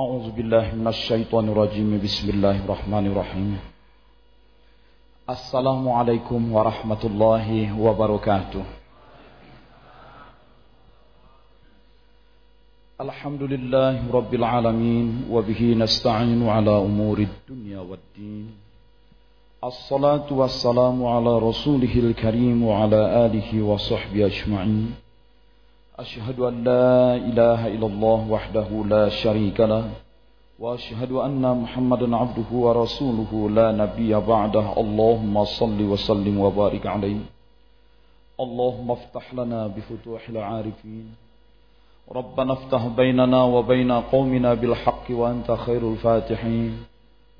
أعوذ بالله من الشيطان الرجيم. بسم الله الرحمن الرحيم. السلام عليكم ورحمة الله وبركاته. الحمد لله رب العالمين وبه نستعين على أمور الدنيا والدين. الصلاة والسلام على رسوله الكريم وعلى آله وصحبه أجمعين. أشهد أن لا إله إلا الله وحده لا شريك له وأشهد أن محمدا عبده ورسوله لا نبي بعده. اللهم صل وسلم وبارك عليه. اللهم افتح لنا بفتوح العارفين. ربنا افتح بيننا وبين قومنا بالحق وأنت خير الفاتحين.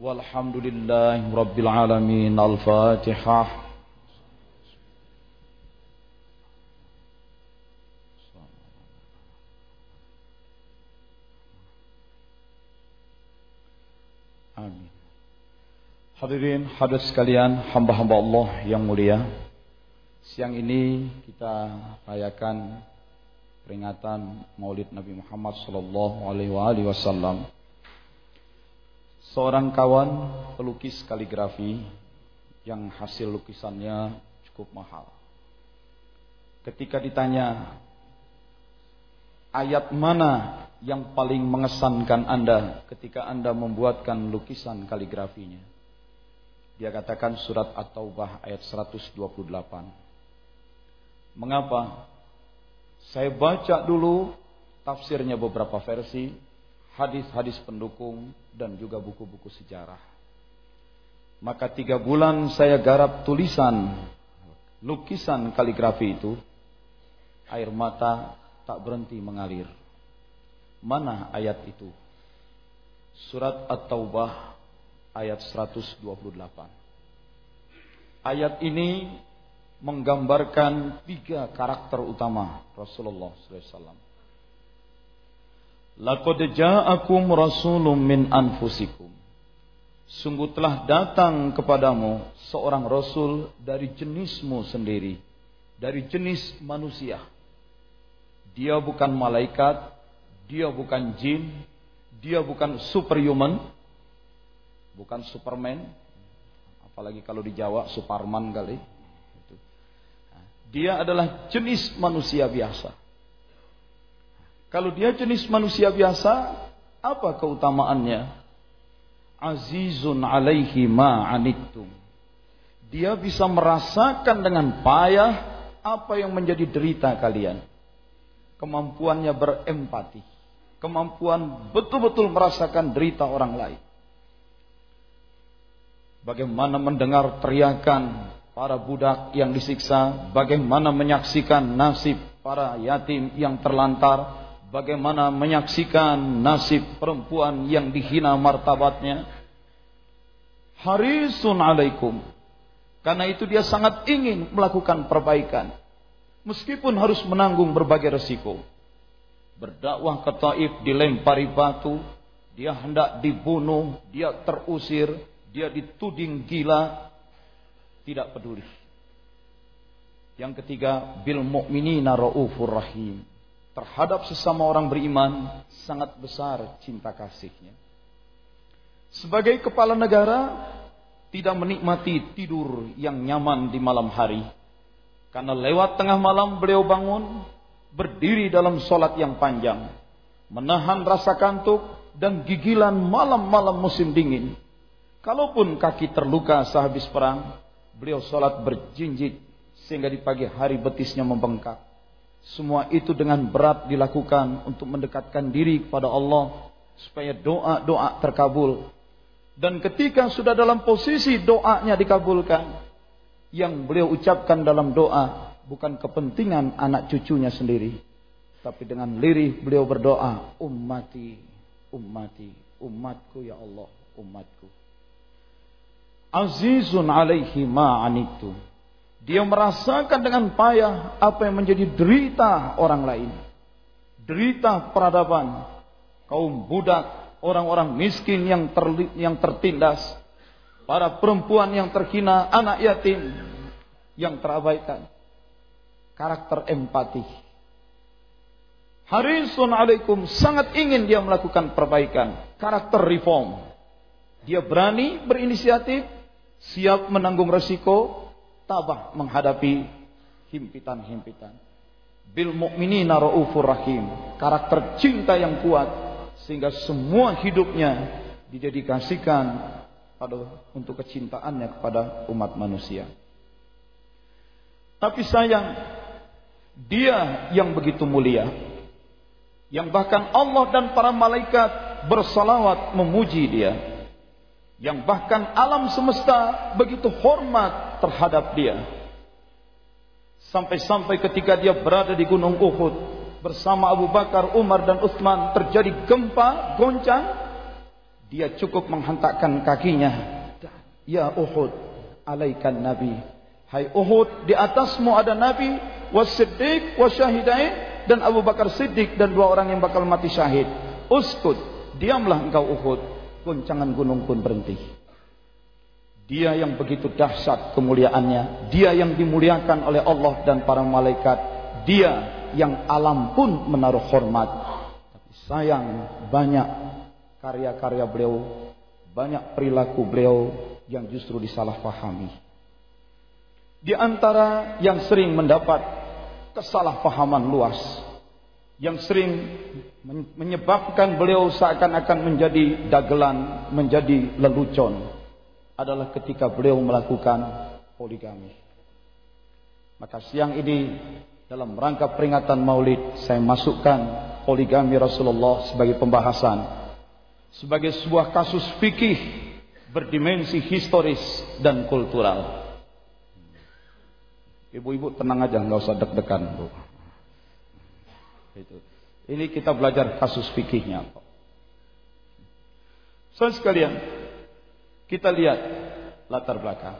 والحمد لله رب العالمين. الفاتحة. Hadirin hadirat sekalian, hamba-hamba Allah yang mulia. Siang ini kita rayakan peringatan Maulid Nabi Muhammad sallallahu alaihi wasallam. Seorang kawan pelukis kaligrafi yang hasil lukisannya cukup mahal. Ketika ditanya ayat mana yang paling mengesankan Anda ketika Anda membuatkan lukisan kaligrafinya? Dia katakan surat At-Taubah ayat 128. Mengapa? Saya baca dulu tafsirnya beberapa versi, hadis-hadis pendukung, dan juga buku-buku sejarah. Maka tiga bulan saya garap tulisan, lukisan kaligrafi itu, air mata tak berhenti mengalir. Mana ayat itu? Surat At-Taubah ayat 128. Ayat ini menggambarkan tiga karakter utama Rasulullah SAW. Laqad ja'akum rasulun min anfusikum. Sungguh telah datang kepadamu seorang rasul dari jenismu sendiri, dari jenis manusia. Dia bukan malaikat, dia bukan jin, dia bukan superhuman, bukan superman, apalagi kalau di Jawa superman kali. Dia adalah jenis manusia biasa. Kalau dia jenis manusia biasa, apa keutamaannya? Azizun alaihi ma'anittum. Dia bisa merasakan dengan payah apa yang menjadi derita kalian. Kemampuannya berempati kemampuan betul-betul merasakan derita orang lain. Bagaimana mendengar teriakan para budak yang disiksa, bagaimana menyaksikan nasib para yatim yang terlantar, bagaimana menyaksikan nasib perempuan yang dihina martabatnya. Harisun alaikum. Karena itu dia sangat ingin melakukan perbaikan. Meskipun harus menanggung berbagai resiko berdakwah ke Taif dilempari batu, dia hendak dibunuh, dia terusir, dia dituding gila, tidak peduli. Yang ketiga, bil mu'minina raufur rahim. Terhadap sesama orang beriman sangat besar cinta kasihnya. Sebagai kepala negara tidak menikmati tidur yang nyaman di malam hari. Karena lewat tengah malam beliau bangun berdiri dalam solat yang panjang, menahan rasa kantuk dan gigilan malam-malam musim dingin. Kalaupun kaki terluka sehabis perang, beliau solat berjinjit sehingga di pagi hari betisnya membengkak. Semua itu dengan berat dilakukan untuk mendekatkan diri kepada Allah supaya doa-doa terkabul. Dan ketika sudah dalam posisi doanya dikabulkan, yang beliau ucapkan dalam doa bukan kepentingan anak cucunya sendiri. Tapi dengan lirih beliau berdoa, ummati, ummati, umatku ya Allah, umatku. Azizun alaihi ma'anitu. Dia merasakan dengan payah apa yang menjadi derita orang lain. Derita peradaban. Kaum budak, orang-orang miskin yang, terli, yang tertindas. Para perempuan yang terhina, anak yatim yang terabaikan karakter empati. Harisun alaikum sangat ingin dia melakukan perbaikan, karakter reform. Dia berani berinisiatif, siap menanggung resiko, tabah menghadapi himpitan-himpitan. Bil mu'minina raufur rahim, karakter cinta yang kuat sehingga semua hidupnya didedikasikan pada untuk kecintaannya kepada umat manusia. Tapi sayang, dia yang begitu mulia, yang bahkan Allah dan para malaikat bersalawat memuji dia yang bahkan alam semesta begitu hormat terhadap dia sampai-sampai ketika dia berada di gunung Uhud bersama Abu Bakar, Umar dan Utsman terjadi gempa goncang dia cukup menghentakkan kakinya ya Uhud alaikan nabi hai Uhud di atasmu ada nabi wasiddiq wasyahidain dan Abu Bakar Siddiq dan dua orang yang bakal mati syahid. Uskut, diamlah engkau Uhud. Goncangan gunung pun berhenti. Dia yang begitu dahsyat kemuliaannya, dia yang dimuliakan oleh Allah dan para malaikat, dia yang alam pun menaruh hormat. Tapi sayang banyak karya-karya beliau, banyak perilaku beliau yang justru disalahpahami. Di antara yang sering mendapat kesalahpahaman luas yang sering menyebabkan beliau seakan-akan menjadi dagelan, menjadi lelucon adalah ketika beliau melakukan poligami. Maka siang ini dalam rangka peringatan Maulid saya masukkan poligami Rasulullah sebagai pembahasan sebagai sebuah kasus fikih berdimensi historis dan kultural. Ibu-ibu tenang aja, nggak usah deg-degan, Bu. Itu. Ini kita belajar kasus fikihnya. Soal sekalian, kita lihat latar belakang.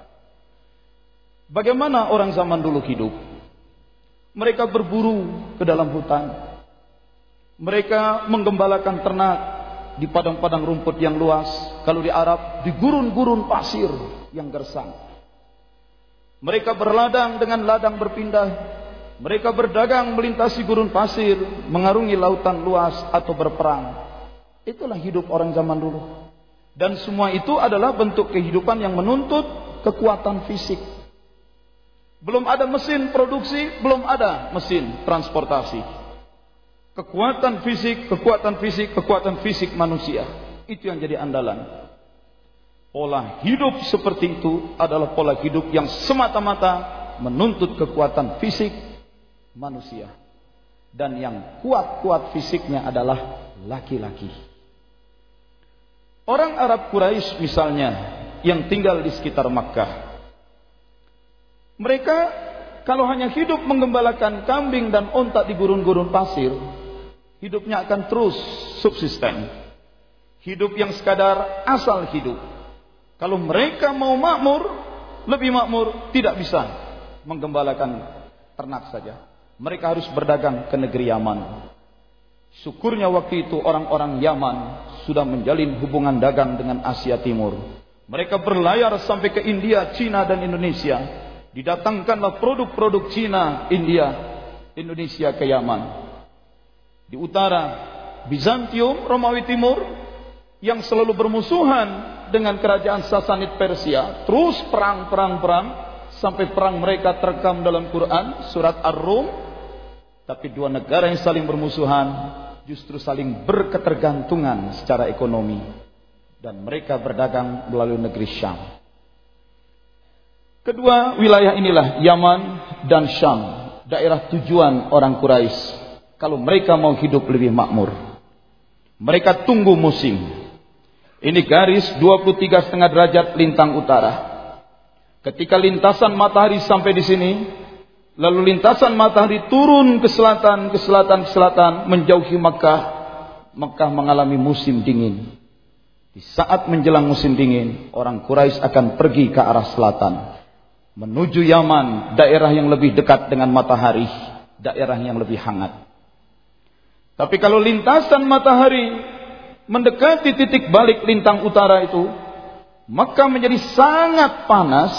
Bagaimana orang zaman dulu hidup? Mereka berburu ke dalam hutan. Mereka menggembalakan ternak di padang-padang rumput yang luas. Kalau di Arab, di gurun-gurun pasir yang gersang. Mereka berladang dengan ladang berpindah mereka berdagang melintasi gurun pasir, mengarungi lautan luas atau berperang. Itulah hidup orang zaman dulu. Dan semua itu adalah bentuk kehidupan yang menuntut kekuatan fisik. Belum ada mesin produksi, belum ada mesin transportasi. Kekuatan fisik, kekuatan fisik, kekuatan fisik manusia. Itu yang jadi andalan. Pola hidup seperti itu adalah pola hidup yang semata-mata menuntut kekuatan fisik manusia. Dan yang kuat-kuat fisiknya adalah laki-laki. Orang Arab Quraisy misalnya yang tinggal di sekitar Makkah. Mereka kalau hanya hidup menggembalakan kambing dan ontak di gurun-gurun pasir, hidupnya akan terus subsisten. Hidup yang sekadar asal hidup. Kalau mereka mau makmur, lebih makmur, tidak bisa menggembalakan ternak saja mereka harus berdagang ke negeri Yaman. Syukurnya waktu itu orang-orang Yaman sudah menjalin hubungan dagang dengan Asia Timur. Mereka berlayar sampai ke India, Cina dan Indonesia. Didatangkanlah produk-produk Cina, India, Indonesia ke Yaman. Di utara, Bizantium, Romawi Timur yang selalu bermusuhan dengan kerajaan Sasanid Persia, terus perang-perang-perang sampai perang mereka terekam dalam Quran surat Ar-Rum tapi dua negara yang saling bermusuhan justru saling berketergantungan secara ekonomi. Dan mereka berdagang melalui negeri Syam. Kedua wilayah inilah Yaman dan Syam. Daerah tujuan orang Quraisy. Kalau mereka mau hidup lebih makmur. Mereka tunggu musim. Ini garis 23,5 derajat lintang utara. Ketika lintasan matahari sampai di sini, Lalu lintasan matahari turun ke selatan, ke selatan, ke selatan, menjauhi Mekah. Mekah mengalami musim dingin. Di saat menjelang musim dingin, orang Quraisy akan pergi ke arah selatan. Menuju Yaman, daerah yang lebih dekat dengan matahari. Daerah yang lebih hangat. Tapi kalau lintasan matahari mendekati titik balik lintang utara itu, maka menjadi sangat panas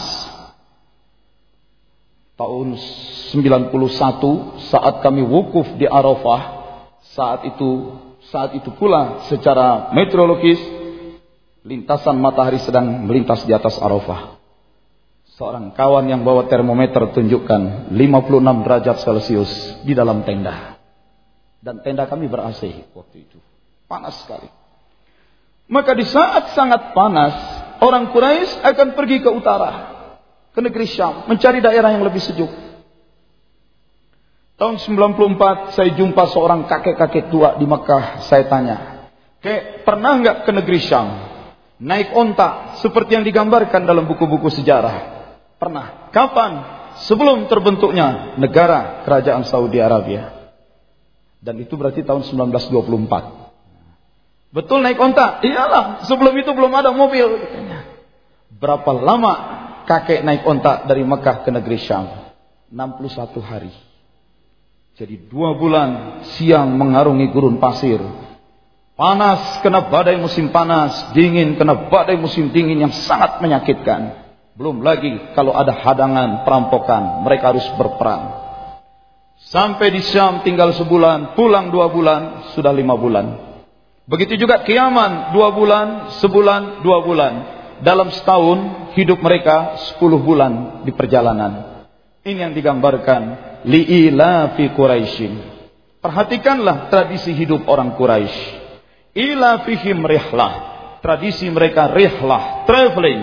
tahun 91 saat kami wukuf di Arafah Saat itu, saat itu pula secara meteorologis lintasan matahari sedang melintas di atas Arafah. Seorang kawan yang bawa termometer tunjukkan 56 derajat Celcius di dalam tenda. Dan tenda kami ber-AC waktu itu. Panas sekali. Maka di saat sangat panas, orang Quraisy akan pergi ke utara, ke negeri Syam, mencari daerah yang lebih sejuk. Tahun 94 saya jumpa seorang kakek-kakek tua di Mekah. Saya tanya, Kek, pernah nggak ke negeri Syam? Naik onta seperti yang digambarkan dalam buku-buku sejarah. Pernah. Kapan? Sebelum terbentuknya negara kerajaan Saudi Arabia. Dan itu berarti tahun 1924. Betul naik onta? Iyalah, sebelum itu belum ada mobil. Berapa lama kakek naik onta dari Mekah ke negeri Syam? 61 hari. Jadi dua bulan siang mengarungi gurun pasir. Panas kena badai musim panas, dingin kena badai musim dingin yang sangat menyakitkan. Belum lagi kalau ada hadangan perampokan, mereka harus berperang. Sampai di Syam tinggal sebulan, pulang dua bulan, sudah lima bulan. Begitu juga kiaman, dua bulan, sebulan, dua bulan. Dalam setahun, hidup mereka sepuluh bulan di perjalanan. Ini yang digambarkan liila fi Quraisyin. Perhatikanlah tradisi hidup orang Quraisy. Ila fihim rihlah. Tradisi mereka rihlah, traveling,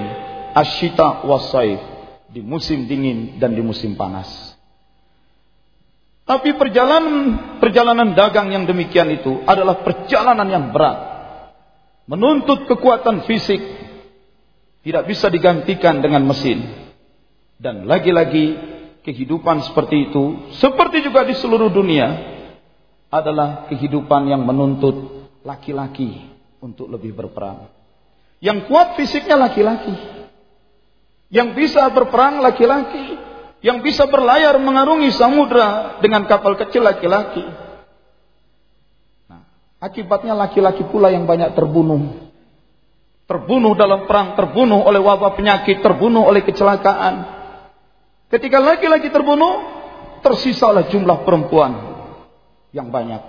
asyita wasaif di musim dingin dan di musim panas. Tapi perjalanan perjalanan dagang yang demikian itu adalah perjalanan yang berat. Menuntut kekuatan fisik tidak bisa digantikan dengan mesin. Dan lagi-lagi kehidupan seperti itu, seperti juga di seluruh dunia, adalah kehidupan yang menuntut laki-laki untuk lebih berperang. Yang kuat fisiknya laki-laki. Yang bisa berperang laki-laki. Yang bisa berlayar mengarungi samudra dengan kapal kecil laki-laki. Nah, akibatnya laki-laki pula yang banyak terbunuh. Terbunuh dalam perang, terbunuh oleh wabah penyakit, terbunuh oleh kecelakaan. Ketika laki-laki terbunuh, tersisalah jumlah perempuan yang banyak.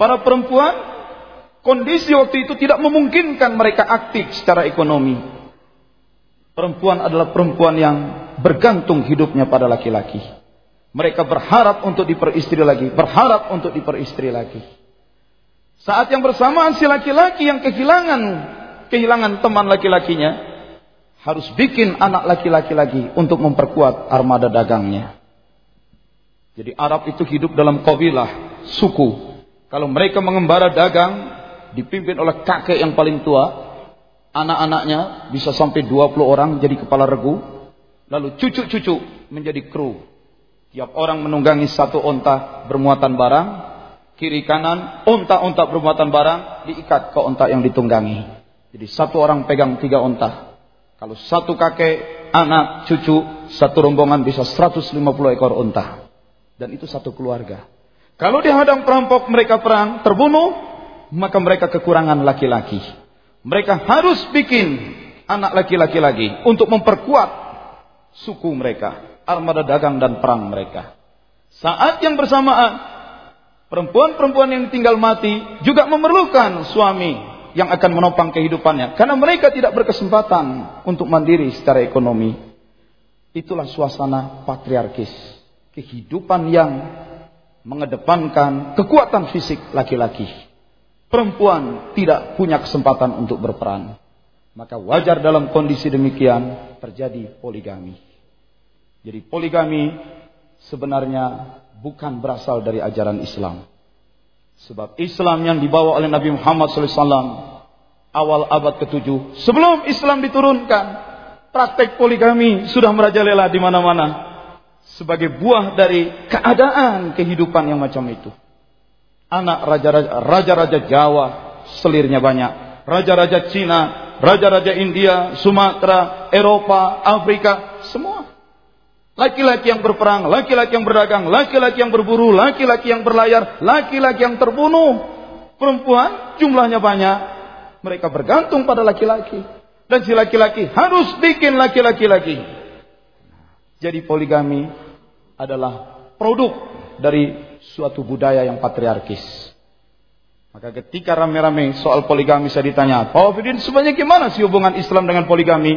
Para perempuan, kondisi waktu itu tidak memungkinkan mereka aktif secara ekonomi. Perempuan adalah perempuan yang bergantung hidupnya pada laki-laki. Mereka berharap untuk diperistri lagi, berharap untuk diperistri lagi. Saat yang bersamaan si laki-laki yang kehilangan kehilangan teman laki-lakinya, harus bikin anak laki-laki lagi untuk memperkuat armada dagangnya. Jadi Arab itu hidup dalam kabilah, suku. Kalau mereka mengembara dagang, dipimpin oleh kakek yang paling tua, anak-anaknya bisa sampai 20 orang jadi kepala regu, lalu cucu-cucu menjadi kru. Tiap orang menunggangi satu onta bermuatan barang, kiri kanan onta-onta bermuatan barang diikat ke onta yang ditunggangi. Jadi satu orang pegang tiga onta. Kalau satu kakek, anak, cucu, satu rombongan bisa 150 ekor unta. Dan itu satu keluarga. Kalau dihadang perampok mereka perang, terbunuh, maka mereka kekurangan laki-laki. Mereka harus bikin anak laki-laki lagi untuk memperkuat suku mereka, armada dagang dan perang mereka. Saat yang bersamaan, perempuan-perempuan yang tinggal mati juga memerlukan suami yang akan menopang kehidupannya. Karena mereka tidak berkesempatan untuk mandiri secara ekonomi. Itulah suasana patriarkis. Kehidupan yang mengedepankan kekuatan fisik laki-laki. Perempuan tidak punya kesempatan untuk berperan. Maka wajar dalam kondisi demikian terjadi poligami. Jadi poligami sebenarnya bukan berasal dari ajaran Islam. Sebab Islam yang dibawa oleh Nabi Muhammad SAW awal abad ke-7 sebelum Islam diturunkan praktek poligami sudah merajalela di mana-mana sebagai buah dari keadaan kehidupan yang macam itu. Anak raja-raja Jawa selirnya banyak, raja-raja Cina, raja-raja India, Sumatera, Eropa, Afrika, semua Laki-laki yang berperang, laki-laki yang berdagang, laki-laki yang berburu, laki-laki yang berlayar, laki-laki yang terbunuh. Perempuan jumlahnya banyak. Mereka bergantung pada laki-laki. Dan si laki-laki harus bikin laki-laki lagi. Jadi poligami adalah produk dari suatu budaya yang patriarkis. Maka ketika rame-rame soal poligami saya ditanya, Pak Wafidin sebenarnya gimana sih hubungan Islam dengan poligami?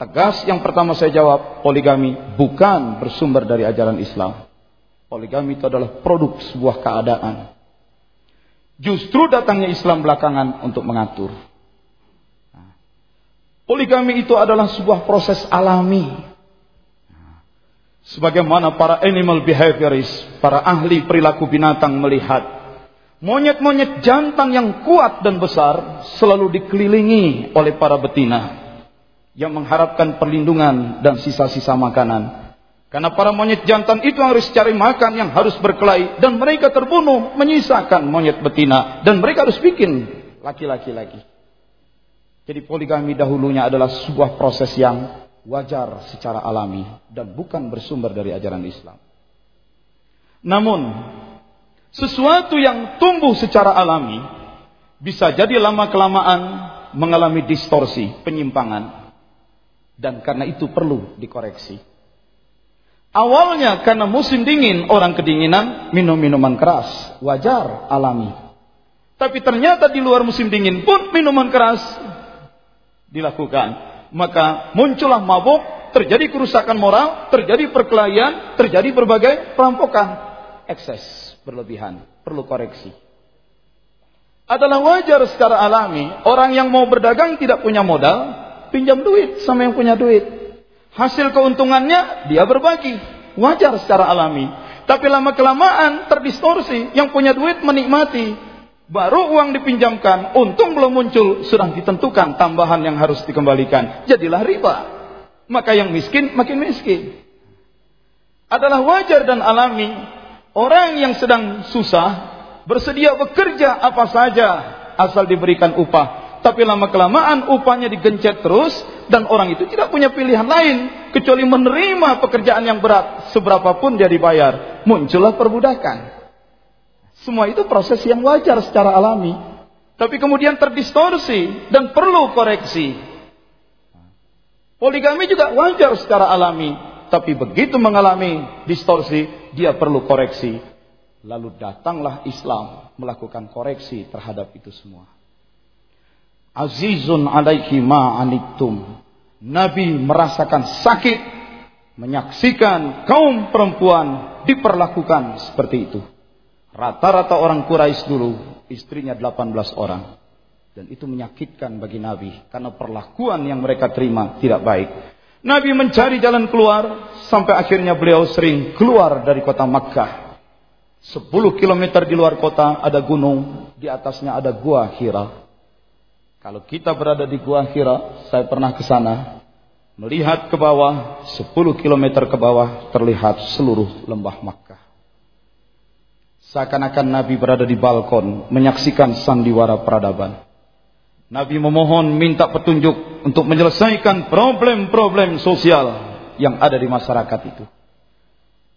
Tegas yang pertama saya jawab, poligami bukan bersumber dari ajaran Islam. Poligami itu adalah produk sebuah keadaan. Justru datangnya Islam belakangan untuk mengatur. Poligami itu adalah sebuah proses alami. Sebagaimana para animal behaviorist, para ahli perilaku binatang melihat monyet-monyet jantan yang kuat dan besar selalu dikelilingi oleh para betina yang mengharapkan perlindungan dan sisa-sisa makanan. Karena para monyet jantan itu harus cari makan yang harus berkelahi. Dan mereka terbunuh menyisakan monyet betina. Dan mereka harus bikin laki-laki lagi. Jadi poligami dahulunya adalah sebuah proses yang wajar secara alami. Dan bukan bersumber dari ajaran Islam. Namun, sesuatu yang tumbuh secara alami bisa jadi lama-kelamaan mengalami distorsi, penyimpangan. Dan karena itu perlu dikoreksi. Awalnya karena musim dingin orang kedinginan minum minuman keras. Wajar, alami. Tapi ternyata di luar musim dingin pun minuman keras dilakukan. Maka muncullah mabuk, terjadi kerusakan moral, terjadi perkelahian, terjadi berbagai perampokan. Ekses, berlebihan, perlu koreksi. Adalah wajar secara alami, orang yang mau berdagang tidak punya modal, pinjam duit sama yang punya duit. Hasil keuntungannya dia berbagi. Wajar secara alami. Tapi lama kelamaan terdistorsi. Yang punya duit menikmati. Baru uang dipinjamkan. Untung belum muncul. Sudah ditentukan tambahan yang harus dikembalikan. Jadilah riba. Maka yang miskin makin miskin. Adalah wajar dan alami. Orang yang sedang susah. Bersedia bekerja apa saja. Asal diberikan upah tapi lama kelamaan upahnya digencet terus dan orang itu tidak punya pilihan lain kecuali menerima pekerjaan yang berat seberapapun dia dibayar. Muncullah perbudakan. Semua itu proses yang wajar secara alami. Tapi kemudian terdistorsi dan perlu koreksi. Poligami juga wajar secara alami. Tapi begitu mengalami distorsi, dia perlu koreksi. Lalu datanglah Islam melakukan koreksi terhadap itu semua. Azizun alaihi ma'anittum. Nabi merasakan sakit menyaksikan kaum perempuan diperlakukan seperti itu. Rata-rata orang Quraisy dulu istrinya 18 orang. Dan itu menyakitkan bagi Nabi karena perlakuan yang mereka terima tidak baik. Nabi mencari jalan keluar sampai akhirnya beliau sering keluar dari kota Makkah. 10 km di luar kota ada gunung, di atasnya ada gua Hira. Kalau kita berada di Gua Hira, saya pernah ke sana, melihat ke bawah, 10 km ke bawah terlihat seluruh lembah Makkah. Seakan-akan Nabi berada di balkon menyaksikan sandiwara peradaban. Nabi memohon minta petunjuk untuk menyelesaikan problem-problem sosial yang ada di masyarakat itu.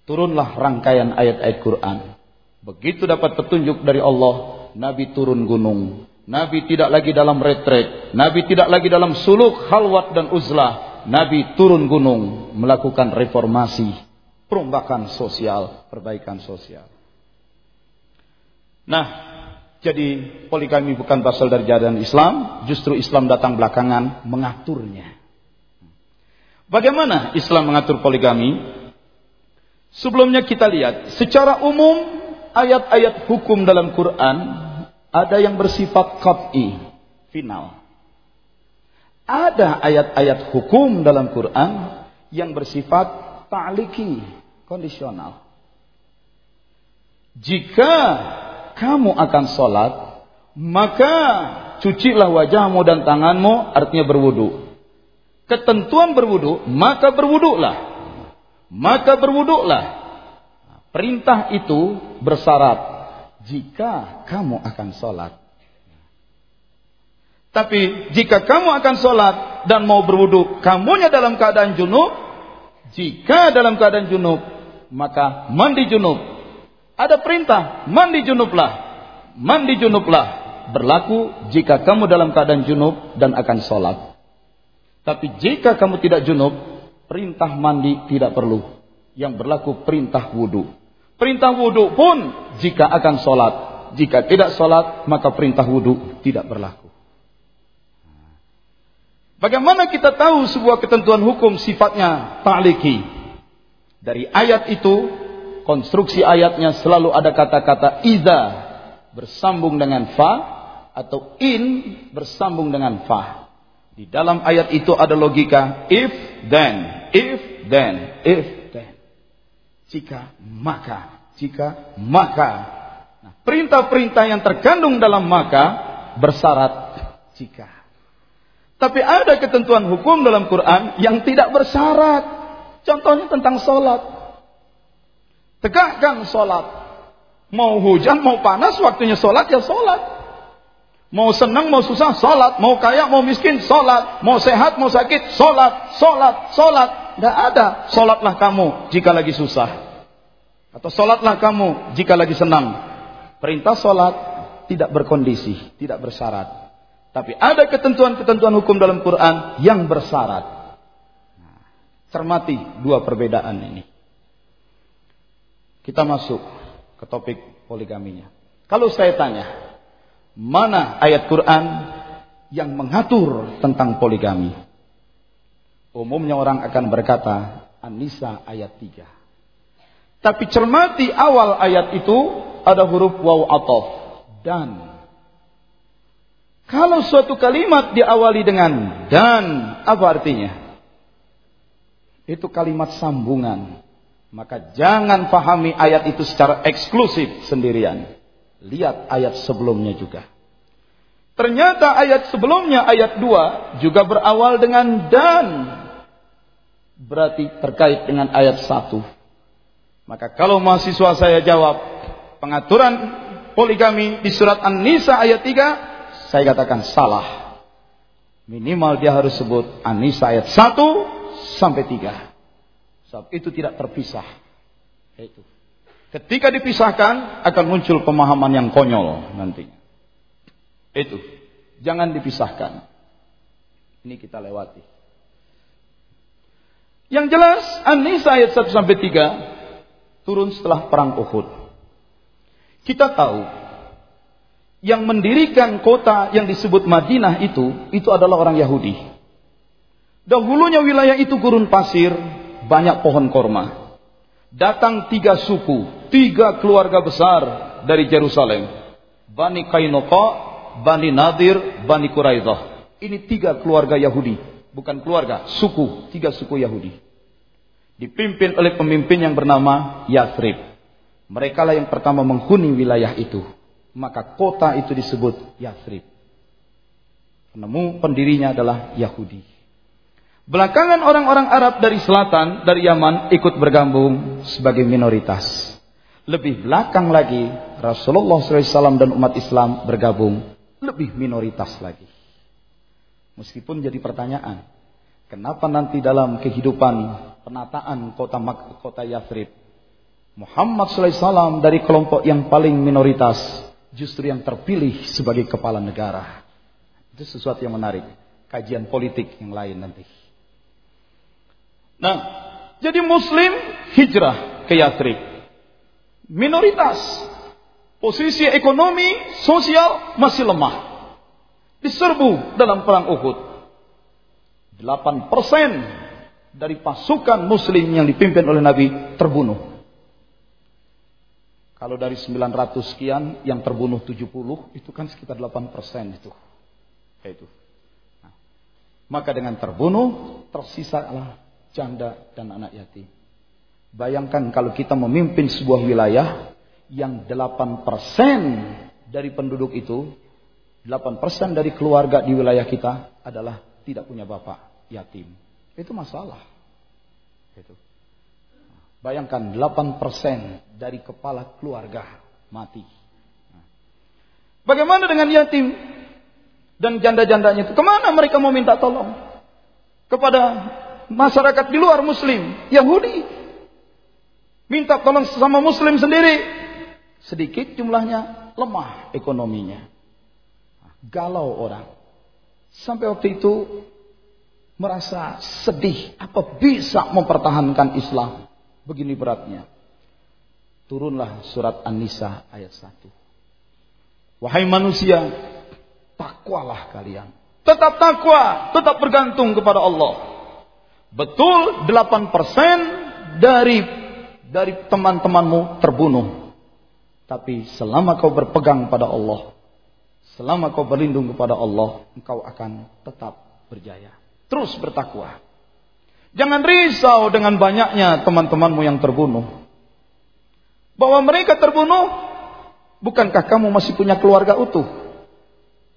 Turunlah rangkaian ayat-ayat Quran. Begitu dapat petunjuk dari Allah, Nabi turun gunung Nabi tidak lagi dalam retret. Nabi tidak lagi dalam suluk, halwat dan uzlah. Nabi turun gunung melakukan reformasi, perombakan sosial, perbaikan sosial. Nah, jadi poligami bukan berasal dari jalan Islam, justru Islam datang belakangan mengaturnya. Bagaimana Islam mengatur poligami? Sebelumnya kita lihat, secara umum ayat-ayat hukum dalam Quran ada yang bersifat qat'i, final. Ada ayat-ayat hukum dalam Quran yang bersifat ta'liki, kondisional. Jika kamu akan sholat, maka cucilah wajahmu dan tanganmu, artinya berwudu. Ketentuan berwudu, maka berwuduklah. Maka berwuduklah. Perintah itu bersyarat jika kamu akan sholat. Tapi jika kamu akan sholat dan mau berwudu, kamunya dalam keadaan junub, jika dalam keadaan junub, maka mandi junub. Ada perintah, mandi junublah. Mandi junublah. Berlaku jika kamu dalam keadaan junub dan akan sholat. Tapi jika kamu tidak junub, perintah mandi tidak perlu. Yang berlaku perintah wudu. Perintah wudhu pun jika akan sholat. Jika tidak sholat, maka perintah wudhu tidak berlaku. Bagaimana kita tahu sebuah ketentuan hukum sifatnya ta'liki? Dari ayat itu, konstruksi ayatnya selalu ada kata-kata iza bersambung dengan fa atau in bersambung dengan fa. Di dalam ayat itu ada logika if then, if then, if. Jika maka, jika maka. Nah, perintah-perintah yang terkandung dalam maka bersyarat jika. Tapi ada ketentuan hukum dalam Quran yang tidak bersyarat. Contohnya tentang sholat. Tegakkan sholat. Mau hujan, mau panas, waktunya sholat ya sholat. Mau senang, mau susah, sholat. Mau kaya, mau miskin, sholat. Mau sehat, mau sakit, sholat, sholat, sholat. Tidak ada. Sholatlah kamu jika lagi susah. Atau sholatlah kamu jika lagi senang. Perintah sholat tidak berkondisi, tidak bersyarat. Tapi ada ketentuan-ketentuan hukum dalam Quran yang bersyarat. Cermati dua perbedaan ini. Kita masuk ke topik poligaminya. Kalau saya tanya, mana ayat Quran yang mengatur tentang poligami? Umumnya orang akan berkata, An-Nisa ayat 3. Tapi cermati awal ayat itu ada huruf waw atof dan kalau suatu kalimat diawali dengan dan, apa artinya? Itu kalimat sambungan. Maka jangan pahami ayat itu secara eksklusif sendirian. Lihat ayat sebelumnya juga. Ternyata ayat sebelumnya, ayat 2, juga berawal dengan dan. Berarti terkait dengan ayat 1. Maka kalau mahasiswa saya jawab, pengaturan poligami di surat An-Nisa ayat 3, saya katakan salah. Minimal dia harus sebut Anisa ayat 1 sampai 3. Sebab itu tidak terpisah. Itu. Ketika dipisahkan akan muncul pemahaman yang konyol nantinya. Itu. Jangan dipisahkan. Ini kita lewati. Yang jelas An-Nisa ayat 1 sampai 3 turun setelah perang Uhud. Kita tahu yang mendirikan kota yang disebut Madinah itu, itu adalah orang Yahudi. Dahulunya wilayah itu gurun pasir, banyak pohon korma. Datang tiga suku, tiga keluarga besar dari Jerusalem. Bani Kainoko, Bani Nadir, Bani Quraidah. Ini tiga keluarga Yahudi. Bukan keluarga, suku. Tiga suku Yahudi. Dipimpin oleh pemimpin yang bernama Yathrib. Mereka lah yang pertama menghuni wilayah itu maka kota itu disebut Yathrib. Penemu pendirinya adalah Yahudi. Belakangan orang-orang Arab dari selatan, dari Yaman ikut bergabung sebagai minoritas. Lebih belakang lagi Rasulullah SAW dan umat Islam bergabung lebih minoritas lagi. Meskipun jadi pertanyaan, kenapa nanti dalam kehidupan penataan kota kota Yathrib Muhammad SAW dari kelompok yang paling minoritas justru yang terpilih sebagai kepala negara. Itu sesuatu yang menarik. Kajian politik yang lain nanti. Nah, jadi muslim hijrah ke Yathrib. Minoritas. Posisi ekonomi, sosial masih lemah. Diserbu dalam perang Uhud. 8% dari pasukan muslim yang dipimpin oleh Nabi terbunuh. Kalau dari 900 sekian yang terbunuh 70 itu kan sekitar 8 persen itu. Ya itu. Nah, maka dengan terbunuh tersisalah janda dan anak yatim. Bayangkan kalau kita memimpin sebuah wilayah yang 8 persen dari penduduk itu, 8 persen dari keluarga di wilayah kita adalah tidak punya bapak, yatim. Itu masalah. Itu. Bayangkan 8% dari kepala keluarga mati. Bagaimana dengan yatim dan janda-jandanya itu? Ke mana mereka mau minta tolong? Kepada masyarakat di luar muslim, Yahudi. Minta tolong sama muslim sendiri. Sedikit jumlahnya, lemah ekonominya. Galau orang. Sampai waktu itu merasa sedih. Apa bisa mempertahankan Islam? Begini beratnya. turunlah surat An-Nisa ayat 1. Wahai manusia, takwalah kalian. Tetap takwa, tetap bergantung kepada Allah. Betul 8% dari dari teman-temanmu terbunuh. Tapi selama kau berpegang pada Allah, selama kau berlindung kepada Allah, engkau akan tetap berjaya. Terus bertakwa. Jangan risau dengan banyaknya teman-temanmu yang terbunuh. Bahwa mereka terbunuh, bukankah kamu masih punya keluarga utuh?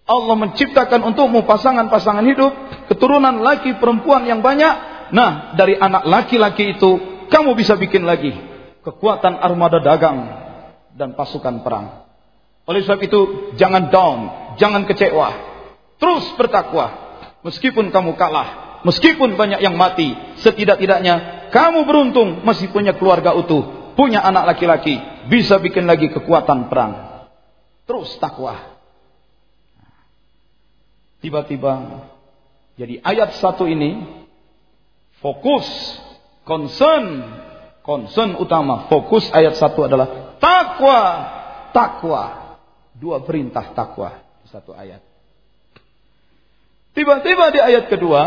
Allah menciptakan untukmu pasangan-pasangan hidup, keturunan laki perempuan yang banyak. Nah, dari anak laki-laki itu kamu bisa bikin lagi kekuatan armada dagang dan pasukan perang. Oleh sebab itu, jangan down, jangan kecewa. Terus bertakwa. Meskipun kamu kalah, meskipun banyak yang mati, setidak-tidaknya kamu beruntung masih punya keluarga utuh, punya anak laki-laki, bisa bikin lagi kekuatan perang. Terus takwa. Tiba-tiba jadi ayat satu ini fokus, concern, concern utama, fokus ayat satu adalah takwa, takwa. Dua perintah takwa satu ayat. Tiba-tiba di ayat kedua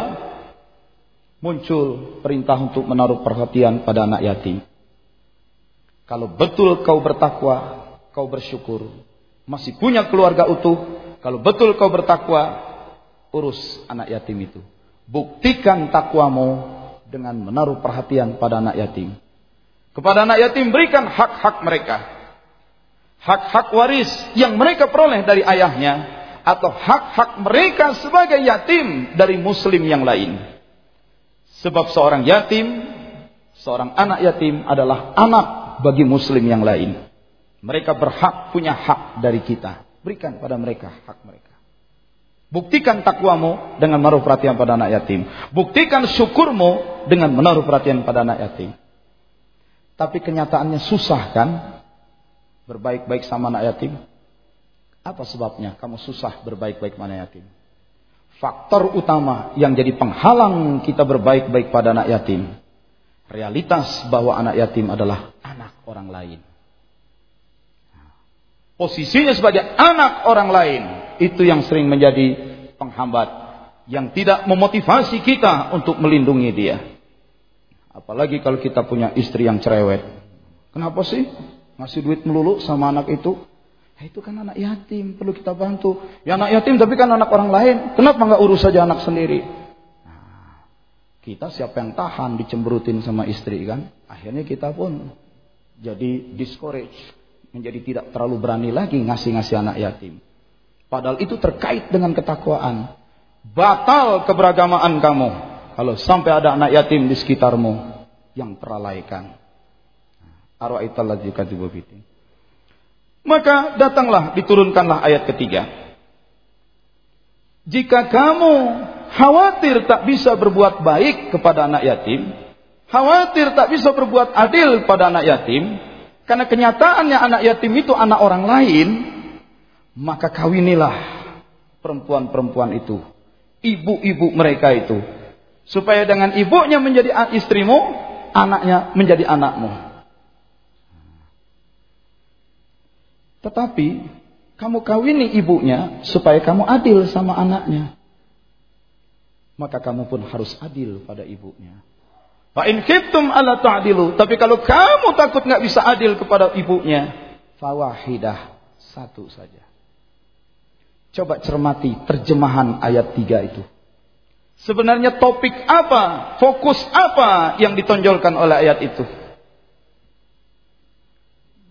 muncul perintah untuk menaruh perhatian pada anak yatim. Kalau betul kau bertakwa, kau bersyukur, masih punya keluarga utuh, kalau betul kau bertakwa, urus anak yatim itu. Buktikan takwamu dengan menaruh perhatian pada anak yatim. Kepada anak yatim berikan hak-hak mereka. Hak-hak waris yang mereka peroleh dari ayahnya. Atau hak-hak mereka sebagai yatim dari muslim yang lain. Sebab seorang yatim, seorang anak yatim adalah anak bagi muslim yang lain. Mereka berhak punya hak dari kita. Berikan pada mereka hak mereka. Buktikan takwamu dengan menaruh perhatian pada anak yatim. Buktikan syukurmu dengan menaruh perhatian pada anak yatim. Tapi kenyataannya susah kan? Berbaik-baik sama anak yatim. Apa sebabnya kamu susah berbaik-baik mana yatim? Faktor utama yang jadi penghalang kita berbaik-baik pada anak yatim. Realitas bahwa anak yatim adalah anak orang lain. Posisinya sebagai anak orang lain itu yang sering menjadi penghambat yang tidak memotivasi kita untuk melindungi dia. Apalagi kalau kita punya istri yang cerewet. Kenapa sih ngasih duit melulu sama anak itu? Ya, itu kan anak yatim, perlu kita bantu. Ya anak yatim tapi kan anak orang lain. Kenapa nggak urus saja anak sendiri? Nah, kita siapa yang tahan dicemberutin sama istri kan? Akhirnya kita pun jadi discourage, menjadi tidak terlalu berani lagi ngasih-ngasih anak yatim. Padahal itu terkait dengan ketakwaan. Batal keberagamaan kamu kalau sampai ada anak yatim di sekitarmu yang Maka datanglah diturunkanlah ayat ketiga. Jika kamu khawatir tak bisa berbuat baik kepada anak yatim, khawatir tak bisa berbuat adil pada anak yatim, karena kenyataannya anak yatim itu anak orang lain, maka kawinilah perempuan-perempuan itu, ibu-ibu mereka itu, supaya dengan ibunya menjadi istrimu, anaknya menjadi anakmu. Tetapi kamu kawini ibunya supaya kamu adil sama anaknya. Maka kamu pun harus adil pada ibunya. Fa in khiftum alla ta'dilu, tapi kalau kamu takut nggak bisa adil kepada ibunya, fawahidah satu saja. Coba cermati terjemahan ayat 3 itu. Sebenarnya topik apa, fokus apa yang ditonjolkan oleh ayat itu?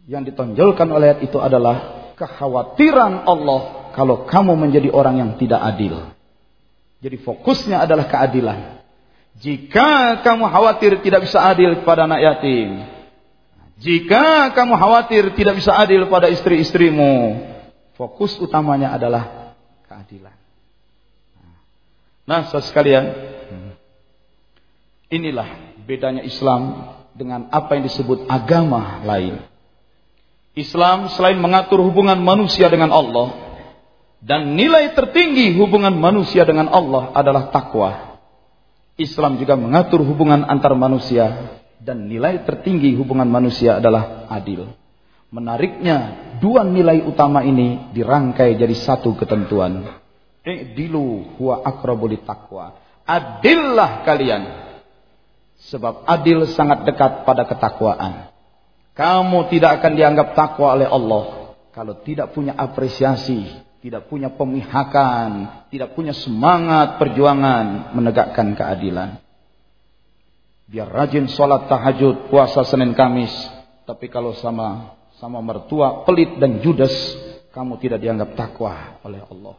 Yang ditonjolkan oleh ayat itu adalah kekhawatiran Allah kalau kamu menjadi orang yang tidak adil. Jadi fokusnya adalah keadilan. Jika kamu khawatir tidak bisa adil kepada anak yatim, jika kamu khawatir tidak bisa adil pada istri-istrimu, Fokus utamanya adalah keadilan. Nah, saudara sekalian, inilah bedanya Islam dengan apa yang disebut agama lain. Islam selain mengatur hubungan manusia dengan Allah dan nilai tertinggi hubungan manusia dengan Allah adalah takwa. Islam juga mengatur hubungan antar manusia dan nilai tertinggi hubungan manusia adalah adil. Menariknya, dua nilai utama ini dirangkai jadi satu ketentuan. I'dilu huwa akrabuli taqwa. Adillah kalian. Sebab adil sangat dekat pada ketakwaan. Kamu tidak akan dianggap takwa oleh Allah kalau tidak punya apresiasi, tidak punya pemihakan, tidak punya semangat perjuangan menegakkan keadilan. Biar rajin sholat tahajud, puasa Senin Kamis, tapi kalau sama sama mertua pelit dan judes, kamu tidak dianggap takwa oleh Allah.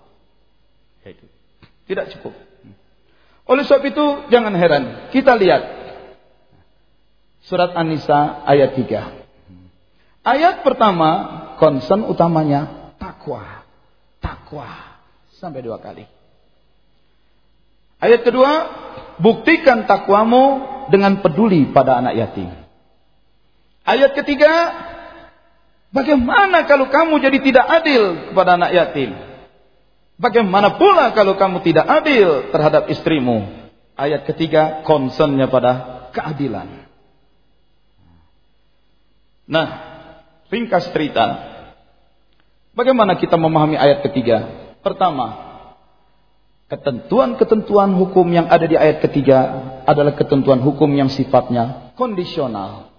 Tidak cukup. Oleh sebab itu jangan heran. Kita lihat surat An-Nisa ayat 3. Ayat pertama concern utamanya takwa. Takwa sampai dua kali. Ayat kedua, buktikan takwamu dengan peduli pada anak yatim. Ayat ketiga, bagaimana kalau kamu jadi tidak adil kepada anak yatim? Bagaimana pula kalau kamu tidak adil terhadap istrimu? Ayat ketiga, concernnya pada keadilan. Nah, ringkas cerita. Bagaimana kita memahami ayat ketiga? Pertama, ketentuan-ketentuan hukum yang ada di ayat ketiga adalah ketentuan hukum yang sifatnya kondisional,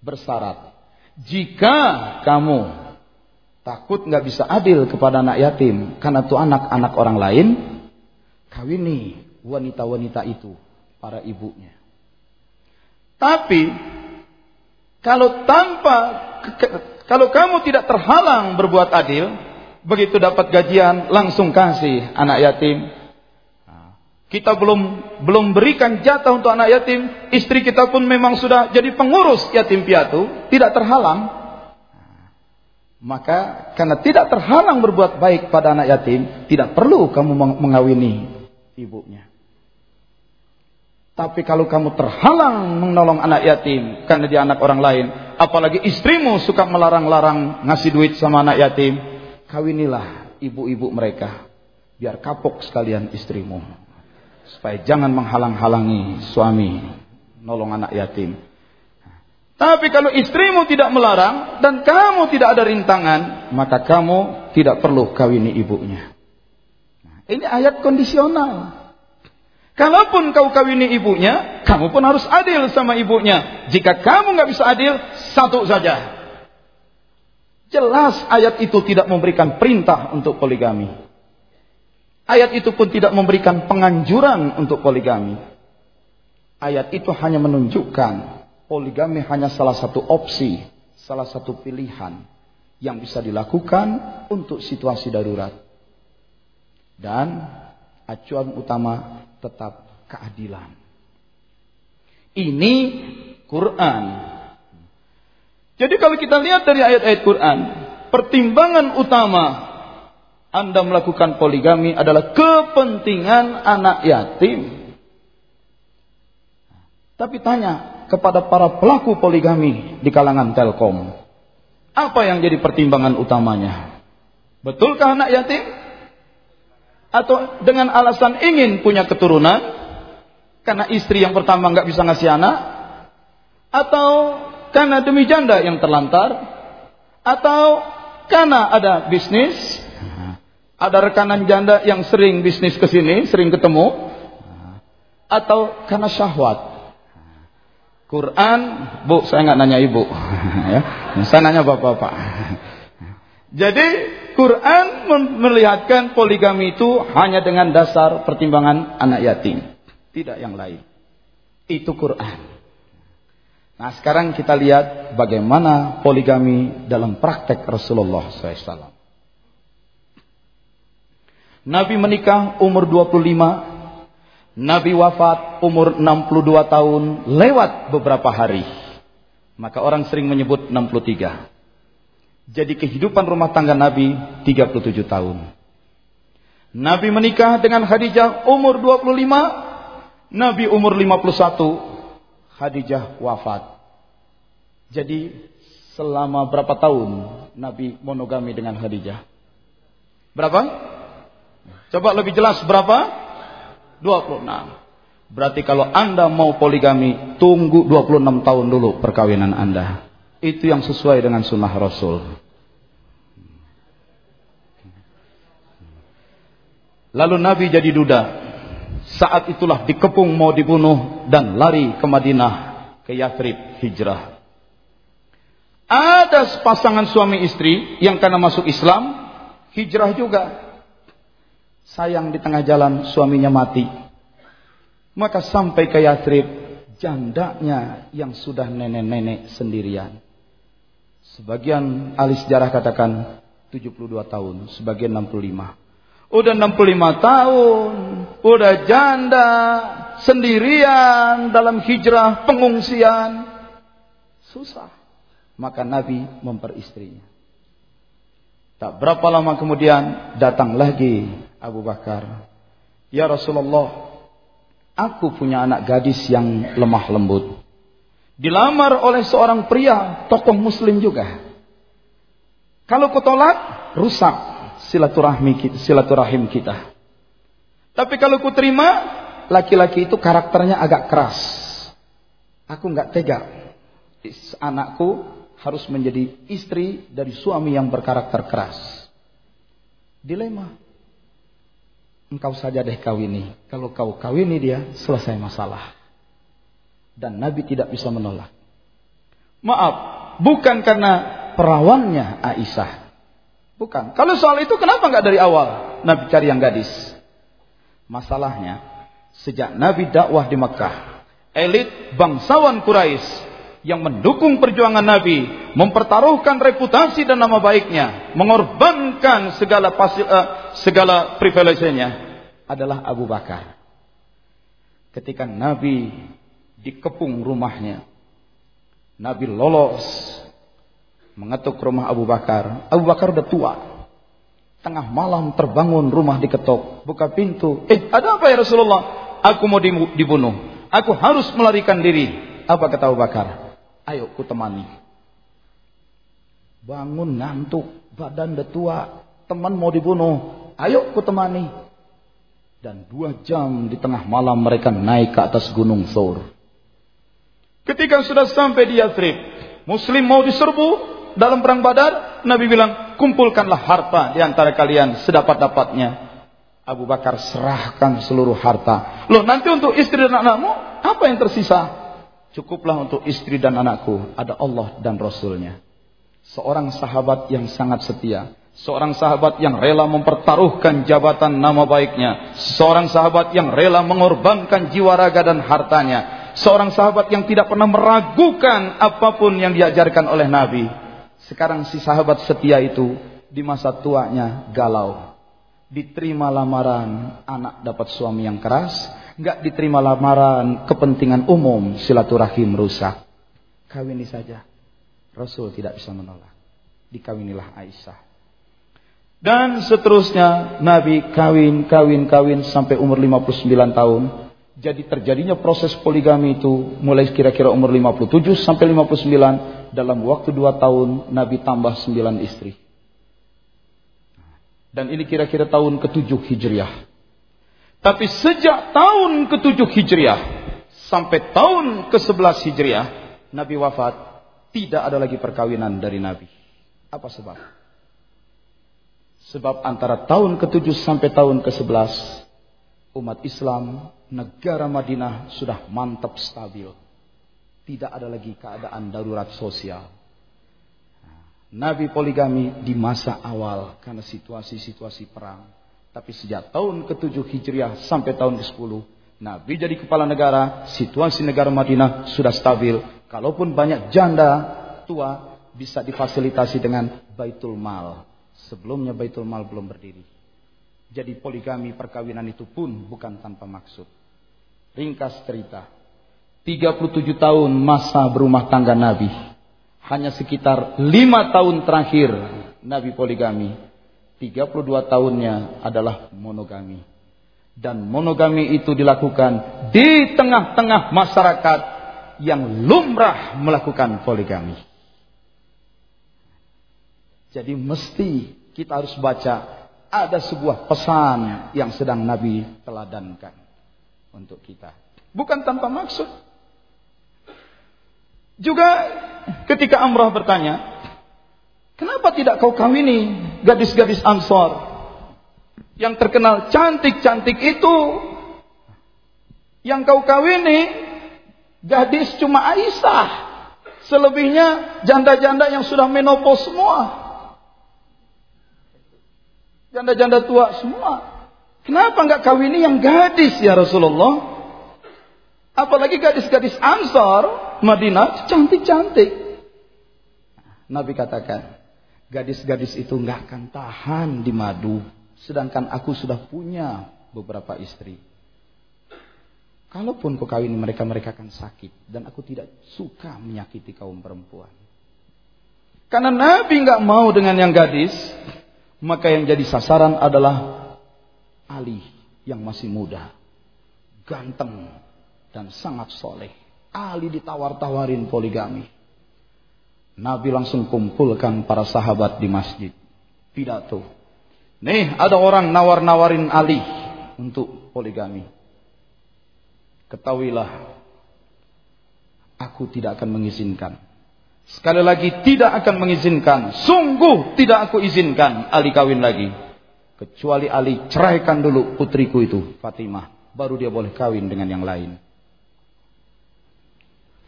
bersyarat. Jika kamu Takut nggak bisa adil kepada anak yatim karena itu anak-anak orang lain. Kawini wanita-wanita itu para ibunya. Tapi kalau tanpa kalau kamu tidak terhalang berbuat adil, begitu dapat gajian langsung kasih anak yatim. Kita belum belum berikan jatah untuk anak yatim, istri kita pun memang sudah jadi pengurus yatim piatu, tidak terhalang. Maka karena tidak terhalang berbuat baik pada anak yatim, tidak perlu kamu mengawini ibunya. Tapi kalau kamu terhalang menolong anak yatim karena dia anak orang lain, apalagi istrimu suka melarang-larang ngasih duit sama anak yatim, kawinilah ibu-ibu mereka. Biar kapok sekalian istrimu. Supaya jangan menghalang-halangi suami nolong anak yatim. Tapi kalau istrimu tidak melarang dan kamu tidak ada rintangan, maka kamu tidak perlu kawini ibunya. Nah, ini ayat kondisional. Kalaupun kau kawini ibunya, kamu pun harus adil sama ibunya. Jika kamu nggak bisa adil, satu saja. Jelas ayat itu tidak memberikan perintah untuk poligami. Ayat itu pun tidak memberikan penganjuran untuk poligami. Ayat itu hanya menunjukkan poligami hanya salah satu opsi, salah satu pilihan yang bisa dilakukan untuk situasi darurat. Dan acuan utama tetap keadilan. Ini Quran. Jadi kalau kita lihat dari ayat-ayat Quran, pertimbangan utama Anda melakukan poligami adalah kepentingan anak yatim. Tapi tanya, kepada para pelaku poligami di kalangan Telkom. Apa yang jadi pertimbangan utamanya? Betulkah anak yatim? Atau dengan alasan ingin punya keturunan? Karena istri yang pertama nggak bisa ngasih anak? Atau karena demi janda yang terlantar? Atau karena ada bisnis? Ada rekanan janda yang sering bisnis ke sini, sering ketemu? Atau karena syahwat? Quran, Bu, saya nggak nanya Ibu. ya. Saya nanya Bapak-bapak. Jadi Quran melihatkan poligami itu hanya dengan dasar pertimbangan anak yatim, tidak yang lain. Itu Quran. Nah sekarang kita lihat bagaimana poligami dalam praktek Rasulullah SAW. Nabi menikah umur 25 Nabi wafat umur 62 tahun lewat beberapa hari. Maka orang sering menyebut 63. Jadi kehidupan rumah tangga Nabi 37 tahun. Nabi menikah dengan Khadijah umur 25. Nabi umur 51. Khadijah wafat. Jadi selama berapa tahun Nabi monogami dengan Khadijah? Berapa? Coba lebih jelas berapa? 26. Berarti kalau Anda mau poligami, tunggu 26 tahun dulu perkawinan Anda. Itu yang sesuai dengan sunnah Rasul. Lalu Nabi jadi duda. Saat itulah dikepung mau dibunuh dan lari ke Madinah, ke Yathrib, hijrah. Ada pasangan suami istri yang karena masuk Islam, hijrah juga. Sayang di tengah jalan suaminya mati. Maka sampai ke Yathrib, jandanya yang sudah nenek-nenek sendirian. Sebagian ahli sejarah katakan 72 tahun, sebagian 65. Udah 65 tahun, udah janda, sendirian dalam hijrah, pengungsian. Susah. Maka Nabi memperistrinya. Tak berapa lama kemudian datang lagi Abu Bakar. Ya Rasulullah, aku punya anak gadis yang lemah lembut. Dilamar oleh seorang pria, tokoh muslim juga. Kalau kutolak, rusak silaturahmi silaturahim kita. Tapi kalau ku terima, laki-laki itu karakternya agak keras. Aku nggak tega. Anakku harus menjadi istri dari suami yang berkarakter keras. Dilema. Engkau saja deh kawini. Kalau kau kawini dia, selesai masalah. Dan Nabi tidak bisa menolak. Maaf, bukan karena perawannya Aisyah. Bukan. Kalau soal itu kenapa nggak dari awal Nabi cari yang gadis? Masalahnya sejak Nabi dakwah di Mekah, elit bangsawan Quraisy yang mendukung perjuangan Nabi, mempertaruhkan reputasi dan nama baiknya, mengorbankan segala pasil, uh, segala privilege-nya adalah Abu Bakar. Ketika Nabi dikepung rumahnya, Nabi lolos mengetuk rumah Abu Bakar. Abu Bakar udah tua. Tengah malam terbangun rumah diketuk. Buka pintu. Eh ada apa ya Rasulullah? Aku mau dibunuh. Aku harus melarikan diri. Apa kata Abu Bakar? Ayo ku temani. Bangun ngantuk. Badan udah tua. Teman mau dibunuh. Ayo ku temani. Dan dua jam di tengah malam mereka naik ke atas gunung Thor. Ketika sudah sampai di Yathrib, Muslim mau diserbu, dalam perang Badar, Nabi bilang, kumpulkanlah harta di antara kalian sedapat-dapatnya. Abu Bakar serahkan seluruh harta. Loh, nanti untuk istri dan anakmu, apa yang tersisa? Cukuplah untuk istri dan anakku. Ada Allah dan Rasulnya. Seorang sahabat yang sangat setia. Seorang sahabat yang rela mempertaruhkan jabatan nama baiknya. Seorang sahabat yang rela mengorbankan jiwa raga dan hartanya. Seorang sahabat yang tidak pernah meragukan apa pun yang diajarkan oleh Nabi. Sekarang si sahabat setia itu di masa tuanya galau. Diterima lamaran, anak dapat suami yang keras. Enggak diterima lamaran, kepentingan umum, silaturahim rusak. Kawini saja. Rasul tidak bisa menolak. Dikawinilah Aisyah. Dan seterusnya Nabi kawin, kawin, kawin sampai umur 59 tahun. Jadi terjadinya proses poligami itu mulai kira-kira umur 57 sampai 59 dalam waktu dua tahun Nabi tambah sembilan istri. Dan ini kira-kira tahun ketujuh Hijriah. Tapi sejak tahun ketujuh Hijriah sampai tahun ke sebelas Hijriah, Nabi wafat, tidak ada lagi perkawinan dari Nabi. Apa sebab? Sebab antara tahun ketujuh sampai tahun ke sebelas, umat Islam, negara Madinah sudah mantap stabil tidak ada lagi keadaan darurat sosial. Nabi poligami di masa awal karena situasi-situasi perang. Tapi sejak tahun ke-7 Hijriah sampai tahun ke-10, Nabi jadi kepala negara, situasi negara Madinah sudah stabil. Kalaupun banyak janda tua, bisa difasilitasi dengan Baitul Mal. Sebelumnya Baitul Mal belum berdiri. Jadi poligami perkawinan itu pun bukan tanpa maksud. Ringkas cerita, 37 tahun masa berumah tangga Nabi. Hanya sekitar 5 tahun terakhir Nabi poligami. 32 tahunnya adalah monogami. Dan monogami itu dilakukan di tengah-tengah masyarakat yang lumrah melakukan poligami. Jadi mesti kita harus baca ada sebuah pesan yang sedang Nabi teladankan untuk kita. Bukan tanpa maksud. Juga ketika Amrah bertanya, kenapa tidak kau kawini gadis-gadis Ansor yang terkenal cantik-cantik itu? Yang kau kawini gadis cuma Aisyah. Selebihnya janda-janda yang sudah menopause semua. Janda-janda tua semua. Kenapa enggak kawini yang gadis ya Rasulullah? Apalagi gadis-gadis Ansar Madinah cantik-cantik. Nabi katakan, gadis-gadis itu enggak akan tahan di madu. Sedangkan aku sudah punya beberapa istri. Kalaupun kau kawin mereka, mereka akan sakit. Dan aku tidak suka menyakiti kaum perempuan. Karena Nabi nggak mau dengan yang gadis, maka yang jadi sasaran adalah Ali yang masih muda, ganteng dan sangat soleh. Ali ditawar-tawarin poligami. Nabi langsung kumpulkan para sahabat di masjid. Pidato. Nih ada orang nawar-nawarin Ali untuk poligami. Ketahuilah, aku tidak akan mengizinkan. Sekali lagi tidak akan mengizinkan. Sungguh tidak aku izinkan Ali kawin lagi. Kecuali Ali ceraikan dulu putriku itu, Fatimah. Baru dia boleh kawin dengan yang lain.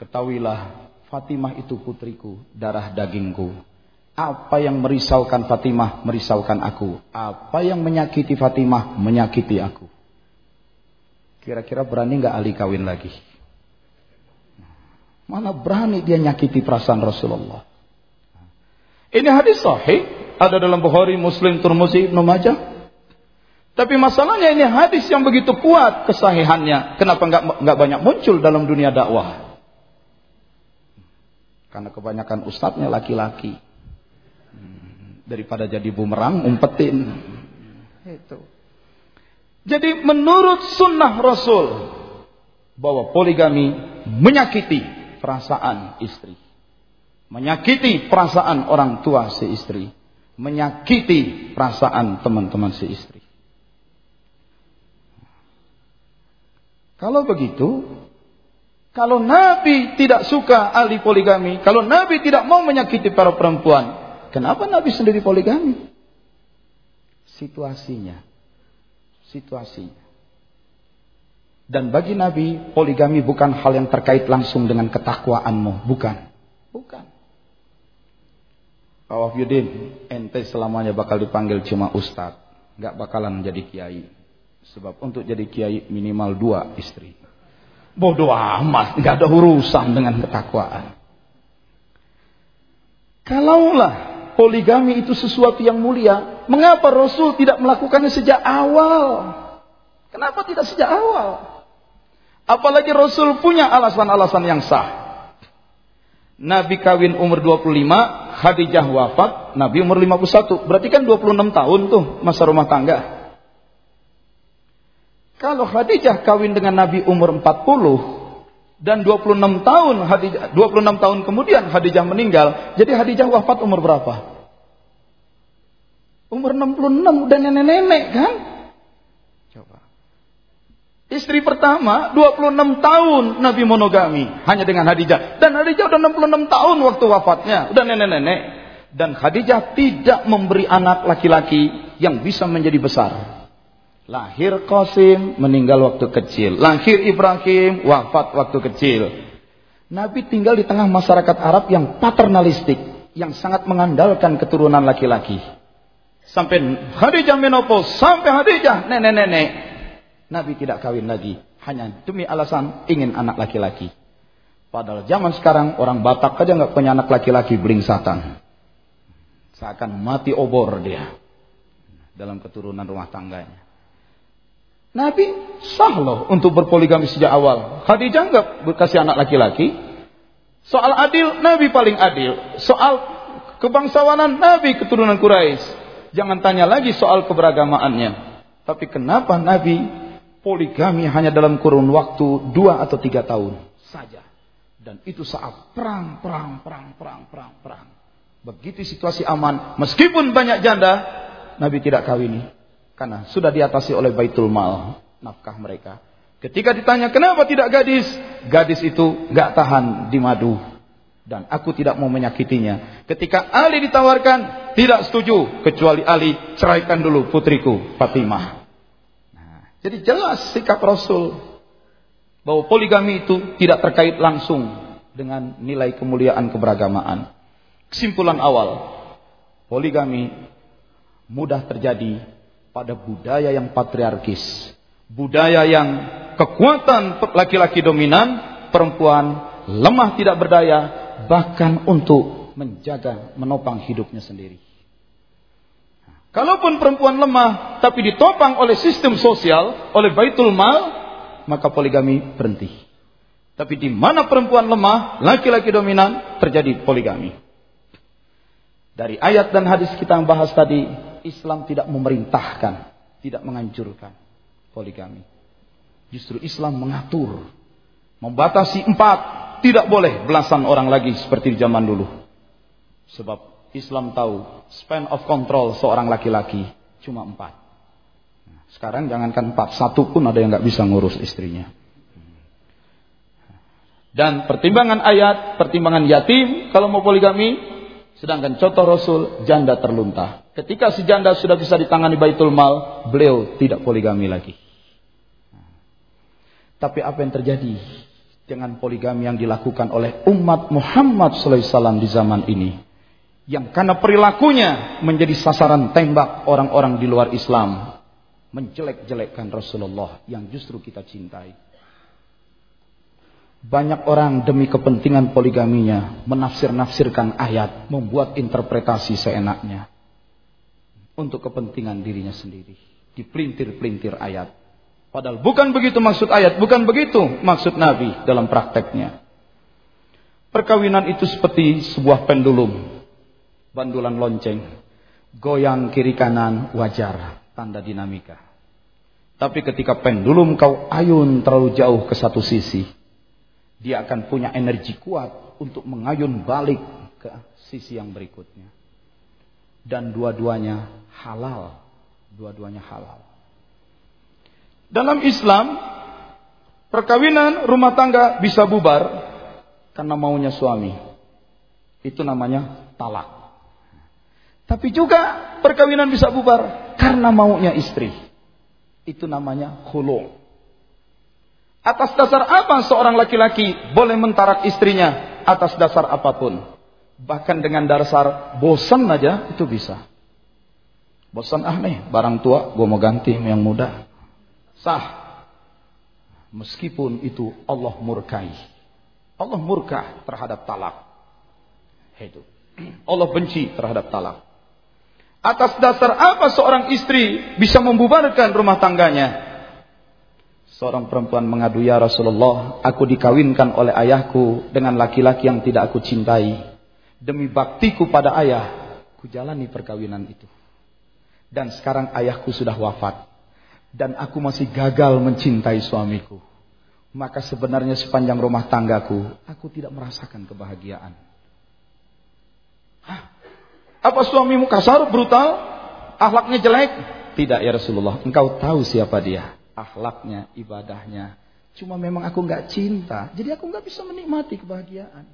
Ketahuilah, Fatimah itu putriku, darah dagingku. Apa yang merisaukan Fatimah, merisaukan aku. Apa yang menyakiti Fatimah, menyakiti aku. Kira-kira berani nggak Ali kawin lagi? Mana berani dia nyakiti perasaan Rasulullah? Ini hadis sahih, ada dalam Bukhari, Muslim, Turmuzi, Ibnu Majah. Tapi masalahnya ini hadis yang begitu kuat kesahihannya. Kenapa nggak nggak banyak muncul dalam dunia dakwah? Karena kebanyakan ustadznya laki-laki. Hmm, daripada jadi bumerang, umpetin. Itu. Jadi menurut sunnah Rasul bahwa poligami menyakiti perasaan istri. Menyakiti perasaan orang tua si istri. Menyakiti perasaan teman-teman si istri. Kalau begitu, kalau Nabi tidak suka ahli poligami, kalau Nabi tidak mau menyakiti para perempuan, kenapa Nabi sendiri poligami? Situasinya situasinya. Dan bagi Nabi, poligami bukan hal yang terkait langsung dengan ketakwaanmu. Bukan. Bukan. Pak Wafyudin, ente selamanya bakal dipanggil cuma ustadz. Gak bakalan jadi kiai. Sebab untuk jadi kiai minimal dua istri. Bodoh amat, gak ada urusan dengan ketakwaan. Kalaulah poligami itu sesuatu yang mulia, Mengapa Rasul tidak melakukannya sejak awal? Kenapa tidak sejak awal? Apalagi Rasul punya alasan-alasan yang sah. Nabi kawin umur 25, Khadijah wafat, Nabi umur 51. Berarti kan 26 tahun tuh masa rumah tangga. Kalau Khadijah kawin dengan Nabi umur 40 dan 26 tahun Khadijah 26 tahun kemudian Khadijah meninggal, jadi Khadijah wafat umur berapa? Umur 66 udah nenek-nenek kan? Istri pertama 26 tahun Nabi monogami hanya dengan Khadijah. Dan Khadijah udah 66 tahun waktu wafatnya, udah nenek-nenek. Dan Khadijah tidak memberi anak laki-laki yang bisa menjadi besar. Lahir Qasim meninggal waktu kecil. Lahir Ibrahim wafat waktu kecil. Nabi tinggal di tengah masyarakat Arab yang paternalistik, yang sangat mengandalkan keturunan laki-laki. Sampai Khadijah menopause, sampai Khadijah nenek-nenek. Nabi tidak kawin lagi. Hanya demi alasan ingin anak laki-laki. Padahal zaman sekarang orang Batak aja nggak punya anak laki-laki satan. Seakan mati obor dia. Dalam keturunan rumah tangganya. Nabi sah loh untuk berpoligami sejak awal. Khadijah nggak berkasih anak laki-laki. Soal adil, Nabi paling adil. Soal kebangsawanan, Nabi keturunan Quraisy. Jangan tanya lagi soal keberagamaannya. Tapi kenapa Nabi poligami hanya dalam kurun waktu dua atau tiga tahun saja. Dan itu saat perang, perang, perang, perang, perang, perang. Begitu situasi aman, meskipun banyak janda, Nabi tidak kawini. Karena sudah diatasi oleh Baitul Mal, nafkah mereka. Ketika ditanya kenapa tidak gadis, gadis itu gak tahan di madu. Dan aku tidak mau menyakitinya. Ketika Ali ditawarkan, tidak setuju. Kecuali Ali, ceraikan dulu putriku, Fatimah. Jadi jelas sikap Rasul. Bahwa poligami itu tidak terkait langsung dengan nilai kemuliaan keberagamaan. Kesimpulan awal, poligami mudah terjadi pada budaya yang patriarkis. Budaya yang kekuatan laki-laki dominan, perempuan lemah tidak berdaya, bahkan untuk menjaga, menopang hidupnya sendiri. Kalaupun perempuan lemah, tapi ditopang oleh sistem sosial, oleh baitul mal, maka poligami berhenti. Tapi di mana perempuan lemah, laki-laki dominan, terjadi poligami. Dari ayat dan hadis kita yang bahas tadi, Islam tidak memerintahkan, tidak menganjurkan poligami. Justru Islam mengatur, membatasi empat, tidak boleh belasan orang lagi seperti di zaman dulu. Sebab Islam tahu span of control seorang laki-laki cuma empat. Sekarang jangankan empat, satu pun ada yang nggak bisa ngurus istrinya. Dan pertimbangan ayat, pertimbangan yatim kalau mau poligami, sedangkan contoh Rasul janda terlunta. Ketika si janda sudah bisa ditangani Baitul Mal, beliau tidak poligami lagi. Tapi apa yang terjadi? dengan poligami yang dilakukan oleh umat Muhammad SAW di zaman ini. Yang karena perilakunya menjadi sasaran tembak orang-orang di luar Islam. Menjelek-jelekkan Rasulullah yang justru kita cintai. Banyak orang demi kepentingan poligaminya menafsir-nafsirkan ayat, membuat interpretasi seenaknya. Untuk kepentingan dirinya sendiri. Dipelintir-pelintir ayat. Padahal bukan begitu maksud ayat, bukan begitu maksud Nabi dalam prakteknya. Perkawinan itu seperti sebuah pendulum, bandulan lonceng, goyang kiri kanan wajar, tanda dinamika. Tapi ketika pendulum kau ayun terlalu jauh ke satu sisi, dia akan punya energi kuat untuk mengayun balik ke sisi yang berikutnya. Dan dua-duanya halal, dua-duanya halal. Dalam Islam, perkawinan rumah tangga bisa bubar karena maunya suami. Itu namanya talak. Tapi juga perkawinan bisa bubar karena maunya istri. Itu namanya khulu. Atas dasar apa seorang laki-laki boleh mentarak istrinya? Atas dasar apa pun. Bahkan dengan dasar bosan aja itu bisa. Bosan ah nih, barang tua gue mau ganti yang muda sah. Meskipun itu Allah murkai. Allah murka terhadap talak. Itu. Allah benci terhadap talak. Atas dasar apa seorang istri bisa membubarkan rumah tangganya? Seorang perempuan mengadu ya Rasulullah, aku dikawinkan oleh ayahku dengan laki-laki yang tidak aku cintai. Demi baktiku pada ayah, ku jalani perkawinan itu. Dan sekarang ayahku sudah wafat dan aku masih gagal mencintai suamiku, maka sebenarnya sepanjang rumah tanggaku, aku tidak merasakan kebahagiaan. Apa suamimu kasar, brutal, akhlaknya jelek? Tidak ya Rasulullah, engkau tahu siapa dia. Akhlaknya, ibadahnya. Cuma memang aku nggak cinta, jadi aku nggak bisa menikmati kebahagiaan.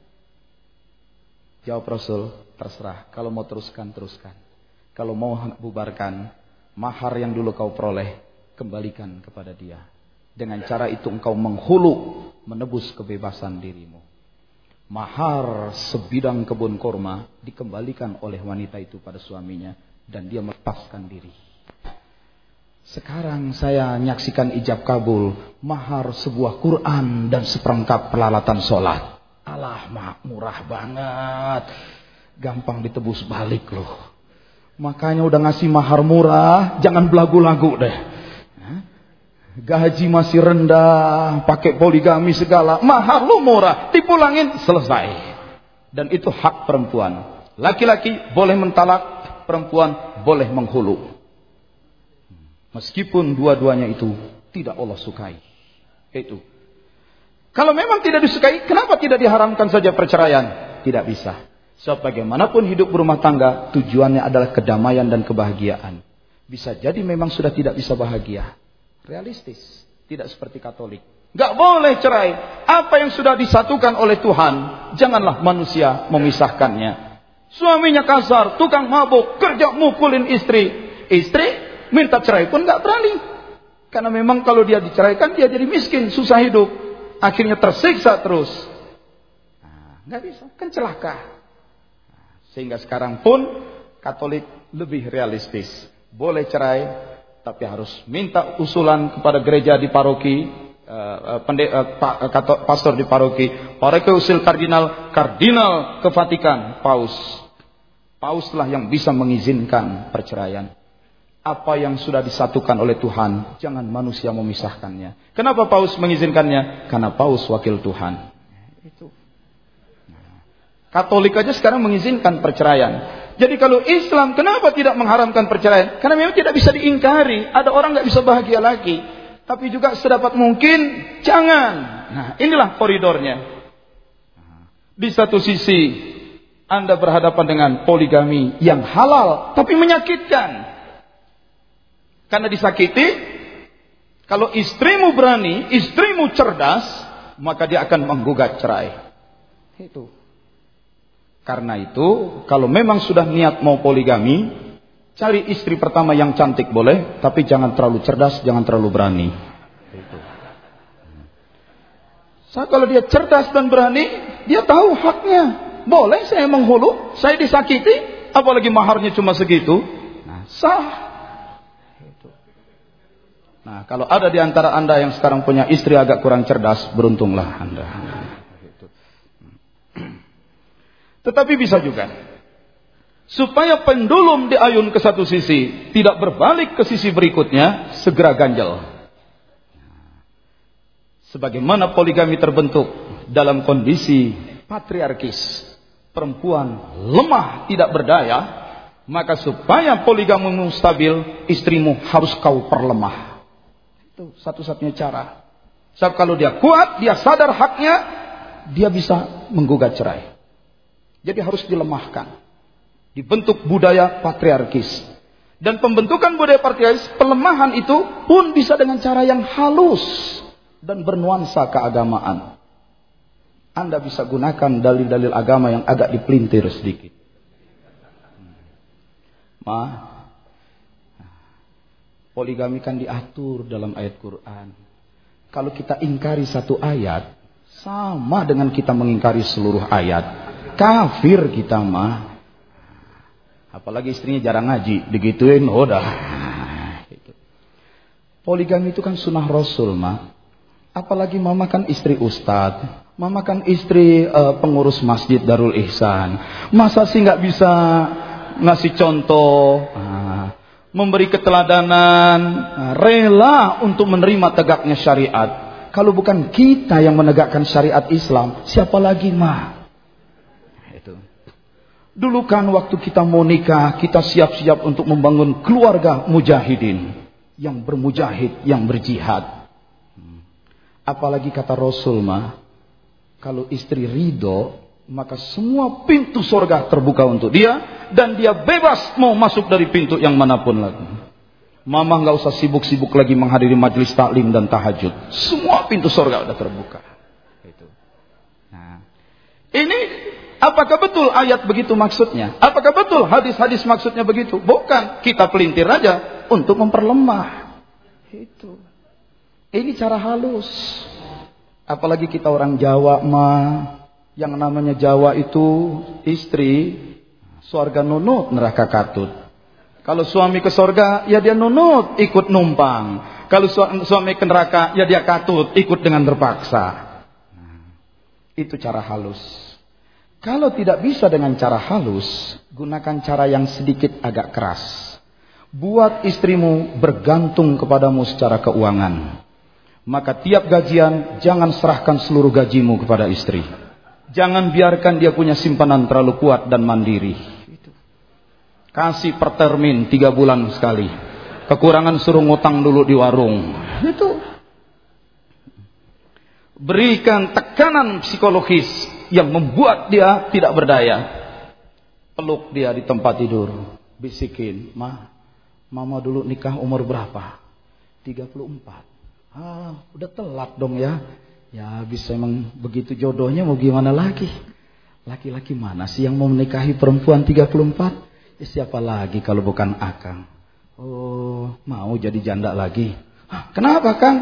Jawab Rasul, terserah. Kalau mau teruskan, teruskan. Kalau mau bubarkan, mahar yang dulu kau peroleh, kembalikan kepada dia. Dengan cara itu engkau menghulu, menebus kebebasan dirimu. Mahar sebidang kebun korma dikembalikan oleh wanita itu pada suaminya dan dia melepaskan diri. Sekarang saya menyaksikan ijab kabul, mahar sebuah Quran dan seperangkap peralatan sholat. Allah murah banget. Gampang ditebus balik loh. Makanya udah ngasih mahar murah, jangan belagu-lagu deh gaji masih rendah, pakai poligami segala, mahal lu murah, dipulangin selesai. Dan itu hak perempuan. Laki-laki boleh mentalak, perempuan boleh menghulu. Meskipun dua-duanya itu tidak Allah sukai. Itu. Kalau memang tidak disukai, kenapa tidak diharamkan saja perceraian? Tidak bisa. Sebab bagaimanapun hidup berumah tangga, tujuannya adalah kedamaian dan kebahagiaan. Bisa jadi memang sudah tidak bisa bahagia. Realistis, tidak seperti Katolik. Gak boleh cerai. Apa yang sudah disatukan oleh Tuhan, janganlah manusia memisahkannya. Suaminya kasar, tukang mabuk, kerja mukulin istri. Istri minta cerai pun gak berani. Karena memang kalau dia diceraikan, dia jadi miskin, susah hidup. Akhirnya tersiksa terus. Nah, gak bisa, kan celaka. Sehingga sekarang pun Katolik lebih realistis. Boleh cerai, tapi harus minta usulan kepada gereja di paroki, pende, uh, pa, uh, pastor di paroki, paroki usil kardinal, kardinal ke Vatikan, paus. Pauslah yang bisa mengizinkan perceraian. Apa yang sudah disatukan oleh Tuhan, jangan manusia memisahkannya. Kenapa paus mengizinkannya? Karena paus wakil Tuhan. Itu. Katolik aja sekarang mengizinkan perceraian. Jadi kalau Islam kenapa tidak mengharamkan perceraian? Karena memang tidak bisa diingkari. Ada orang nggak bisa bahagia lagi. Tapi juga sedapat mungkin jangan. Nah inilah koridornya. Di satu sisi Anda berhadapan dengan poligami yang halal tapi menyakitkan. Karena disakiti, kalau istrimu berani, istrimu cerdas, maka dia akan menggugat cerai. Itu. Karena itu, kalau memang sudah niat mau poligami, cari istri pertama yang cantik boleh, tapi jangan terlalu cerdas, jangan terlalu berani. Itu. So, kalau dia cerdas dan berani, dia tahu haknya. Boleh saya menghulu, saya disakiti, apalagi maharnya cuma segitu. Nah, sah. Nah, kalau ada di antara anda yang sekarang punya istri agak kurang cerdas, beruntunglah anda. Tetapi bisa juga. Supaya pendulum diayun ke satu sisi, tidak berbalik ke sisi berikutnya, segera ganjal. Sebagaimana poligami terbentuk dalam kondisi patriarkis, perempuan lemah tidak berdaya, maka supaya poligamimu stabil, istrimu harus kau perlemah. Itu satu-satunya cara. Sebab kalau dia kuat, dia sadar haknya, dia bisa menggugat cerai. Jadi harus dilemahkan. Dibentuk budaya patriarkis. Dan pembentukan budaya patriarkis, pelemahan itu pun bisa dengan cara yang halus dan bernuansa keagamaan. Anda bisa gunakan dalil-dalil agama yang agak dipelintir sedikit. Ma, poligami kan diatur dalam ayat Quran. Kalau kita ingkari satu ayat, sama dengan kita mengingkari seluruh ayat. Kafir kita mah. Apalagi istrinya jarang ngaji, digituin udah. Poligami itu kan sunnah Rasul mah. Apalagi mama kan istri ustad, mama kan istri uh, pengurus masjid Darul Ihsan. Masa sih nggak bisa ngasih contoh, uh, memberi keteladanan, uh, rela untuk menerima tegaknya syariat. Kalau bukan kita yang menegakkan syariat Islam, siapa lagi mah? Dulu kan waktu kita mau nikah, kita siap-siap untuk membangun keluarga mujahidin. Yang bermujahid, yang berjihad. Hmm. Apalagi kata Rasul mah, kalau istri ridho, maka semua pintu sorga terbuka untuk dia. Dan dia bebas mau masuk dari pintu yang mana pun lagi. Mama nggak usah sibuk-sibuk lagi menghadiri majelis taklim dan tahajud. Semua pintu sorga udah terbuka. Itu. Nah, ini Apakah betul ayat begitu maksudnya? Apakah betul hadis-hadis maksudnya begitu? Bukan. Kita pelintir aja untuk memperlemah. Itu. Ini cara halus. Apalagi kita orang Jawa mah. Yang namanya Jawa itu istri. Suarga nunut neraka katut. Kalau suami ke sorga, ya dia nunut ikut numpang. Kalau suami ke neraka, ya dia katut ikut dengan terpaksa. Nah, itu cara halus. Kalau tidak bisa dengan cara halus, gunakan cara yang sedikit agak keras. Buat istrimu bergantung kepadamu secara keuangan. Maka tiap gajian jangan serahkan seluruh gajimu kepada istri. Jangan biarkan dia punya simpanan terlalu kuat dan mandiri. Kasih per termin tiga bulan sekali. Kekurangan suruh ngutang dulu di warung. Itu. Berikan tekanan psikologis yang membuat dia tidak berdaya. Peluk dia di tempat tidur. Bisikin, Ma, Mama dulu nikah umur berapa? 34. Ah, udah telat dong ya. Ya bisa emang begitu jodohnya mau gimana lagi. Laki-laki mana sih yang mau menikahi perempuan 34? Ya, siapa lagi kalau bukan Akang? Oh, mau jadi janda lagi. Hah, kenapa Kang?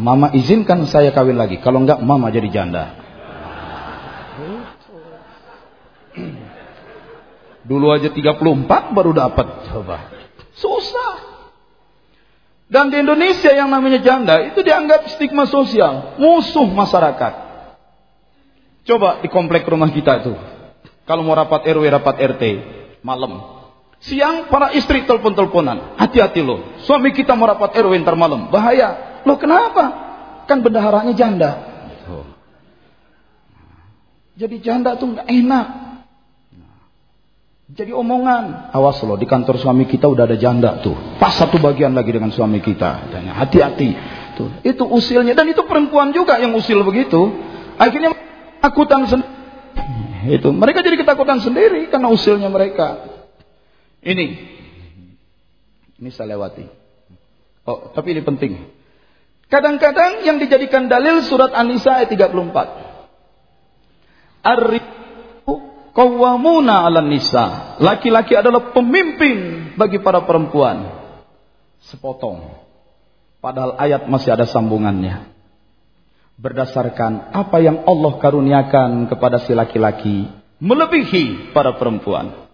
Mama izinkan saya kawin lagi. Kalau enggak, Mama jadi janda. Dulu aja 34 baru dapat. Coba. Susah. Dan di Indonesia yang namanya janda itu dianggap stigma sosial, musuh masyarakat. Coba di komplek rumah kita itu. Kalau mau rapat RW, rapat RT, malam. Siang para istri telepon-teleponan. Hati-hati loh. Suami kita mau rapat RW ntar malam. Bahaya. Loh kenapa? Kan bendaharanya janda. Jadi janda tuh nggak enak. Jadi omongan. Awas loh di kantor suami kita udah ada janda tuh. Pas satu bagian lagi dengan suami kita. Hati-hati. Tuh. Itu usilnya. Dan itu perempuan juga yang usil begitu. Akhirnya ketakutan sendiri. Itu. Mereka jadi ketakutan sendiri karena usilnya mereka. Ini. Ini saya lewati. Oh, tapi ini penting. Kadang-kadang yang dijadikan dalil surat An-Nisa ayat 34. Ar-ribu qawwamuna 'alan nisa. Laki-laki adalah pemimpin bagi para perempuan. Sepotong. Padahal ayat masih ada sambungannya berdasarkan apa yang Allah karuniakan kepada si laki-laki melebihi para perempuan.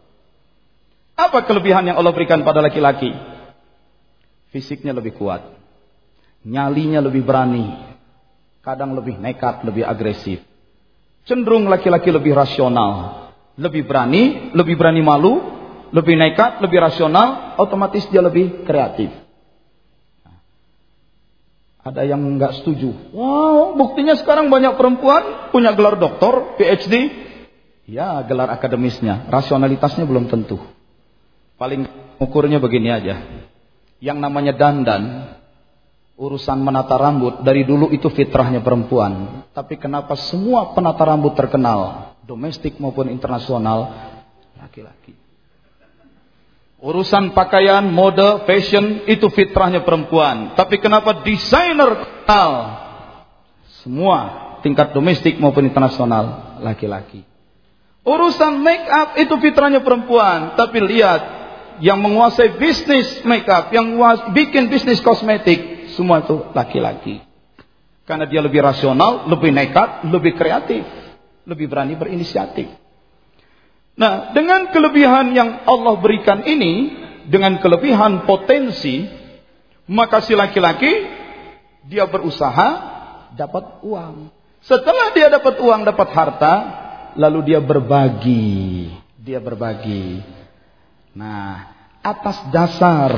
Apa kelebihan yang Allah berikan pada laki-laki? Fisiknya lebih kuat. Nyalinya lebih berani. Kadang lebih nekat, lebih agresif. Cenderung laki-laki lebih rasional. Lebih berani, lebih berani malu, lebih nekat, lebih rasional, otomatis dia lebih kreatif. Ada yang nggak setuju. Wow, buktinya sekarang banyak perempuan punya gelar doktor, PhD. Ya, gelar akademisnya. Rasionalitasnya belum tentu. Paling ukurnya begini aja. Yang namanya dandan, urusan menata rambut, dari dulu itu fitrahnya perempuan. Tapi kenapa semua penata rambut terkenal, domestik maupun internasional, laki-laki. Urusan pakaian, mode, fashion itu fitrahnya perempuan. Tapi kenapa desainer kenal? Semua tingkat domestik maupun internasional laki-laki. Urusan make up itu fitrahnya perempuan. Tapi lihat yang menguasai bisnis make up, yang bikin bisnis kosmetik, semua itu laki-laki. Karena dia lebih rasional, lebih nekat, lebih kreatif, lebih berani berinisiatif. Nah, dengan kelebihan yang Allah berikan ini, dengan kelebihan potensi, maka si laki-laki dia berusaha dapat uang. Setelah dia dapat uang, dapat harta, lalu dia berbagi. Dia berbagi. Nah, atas dasar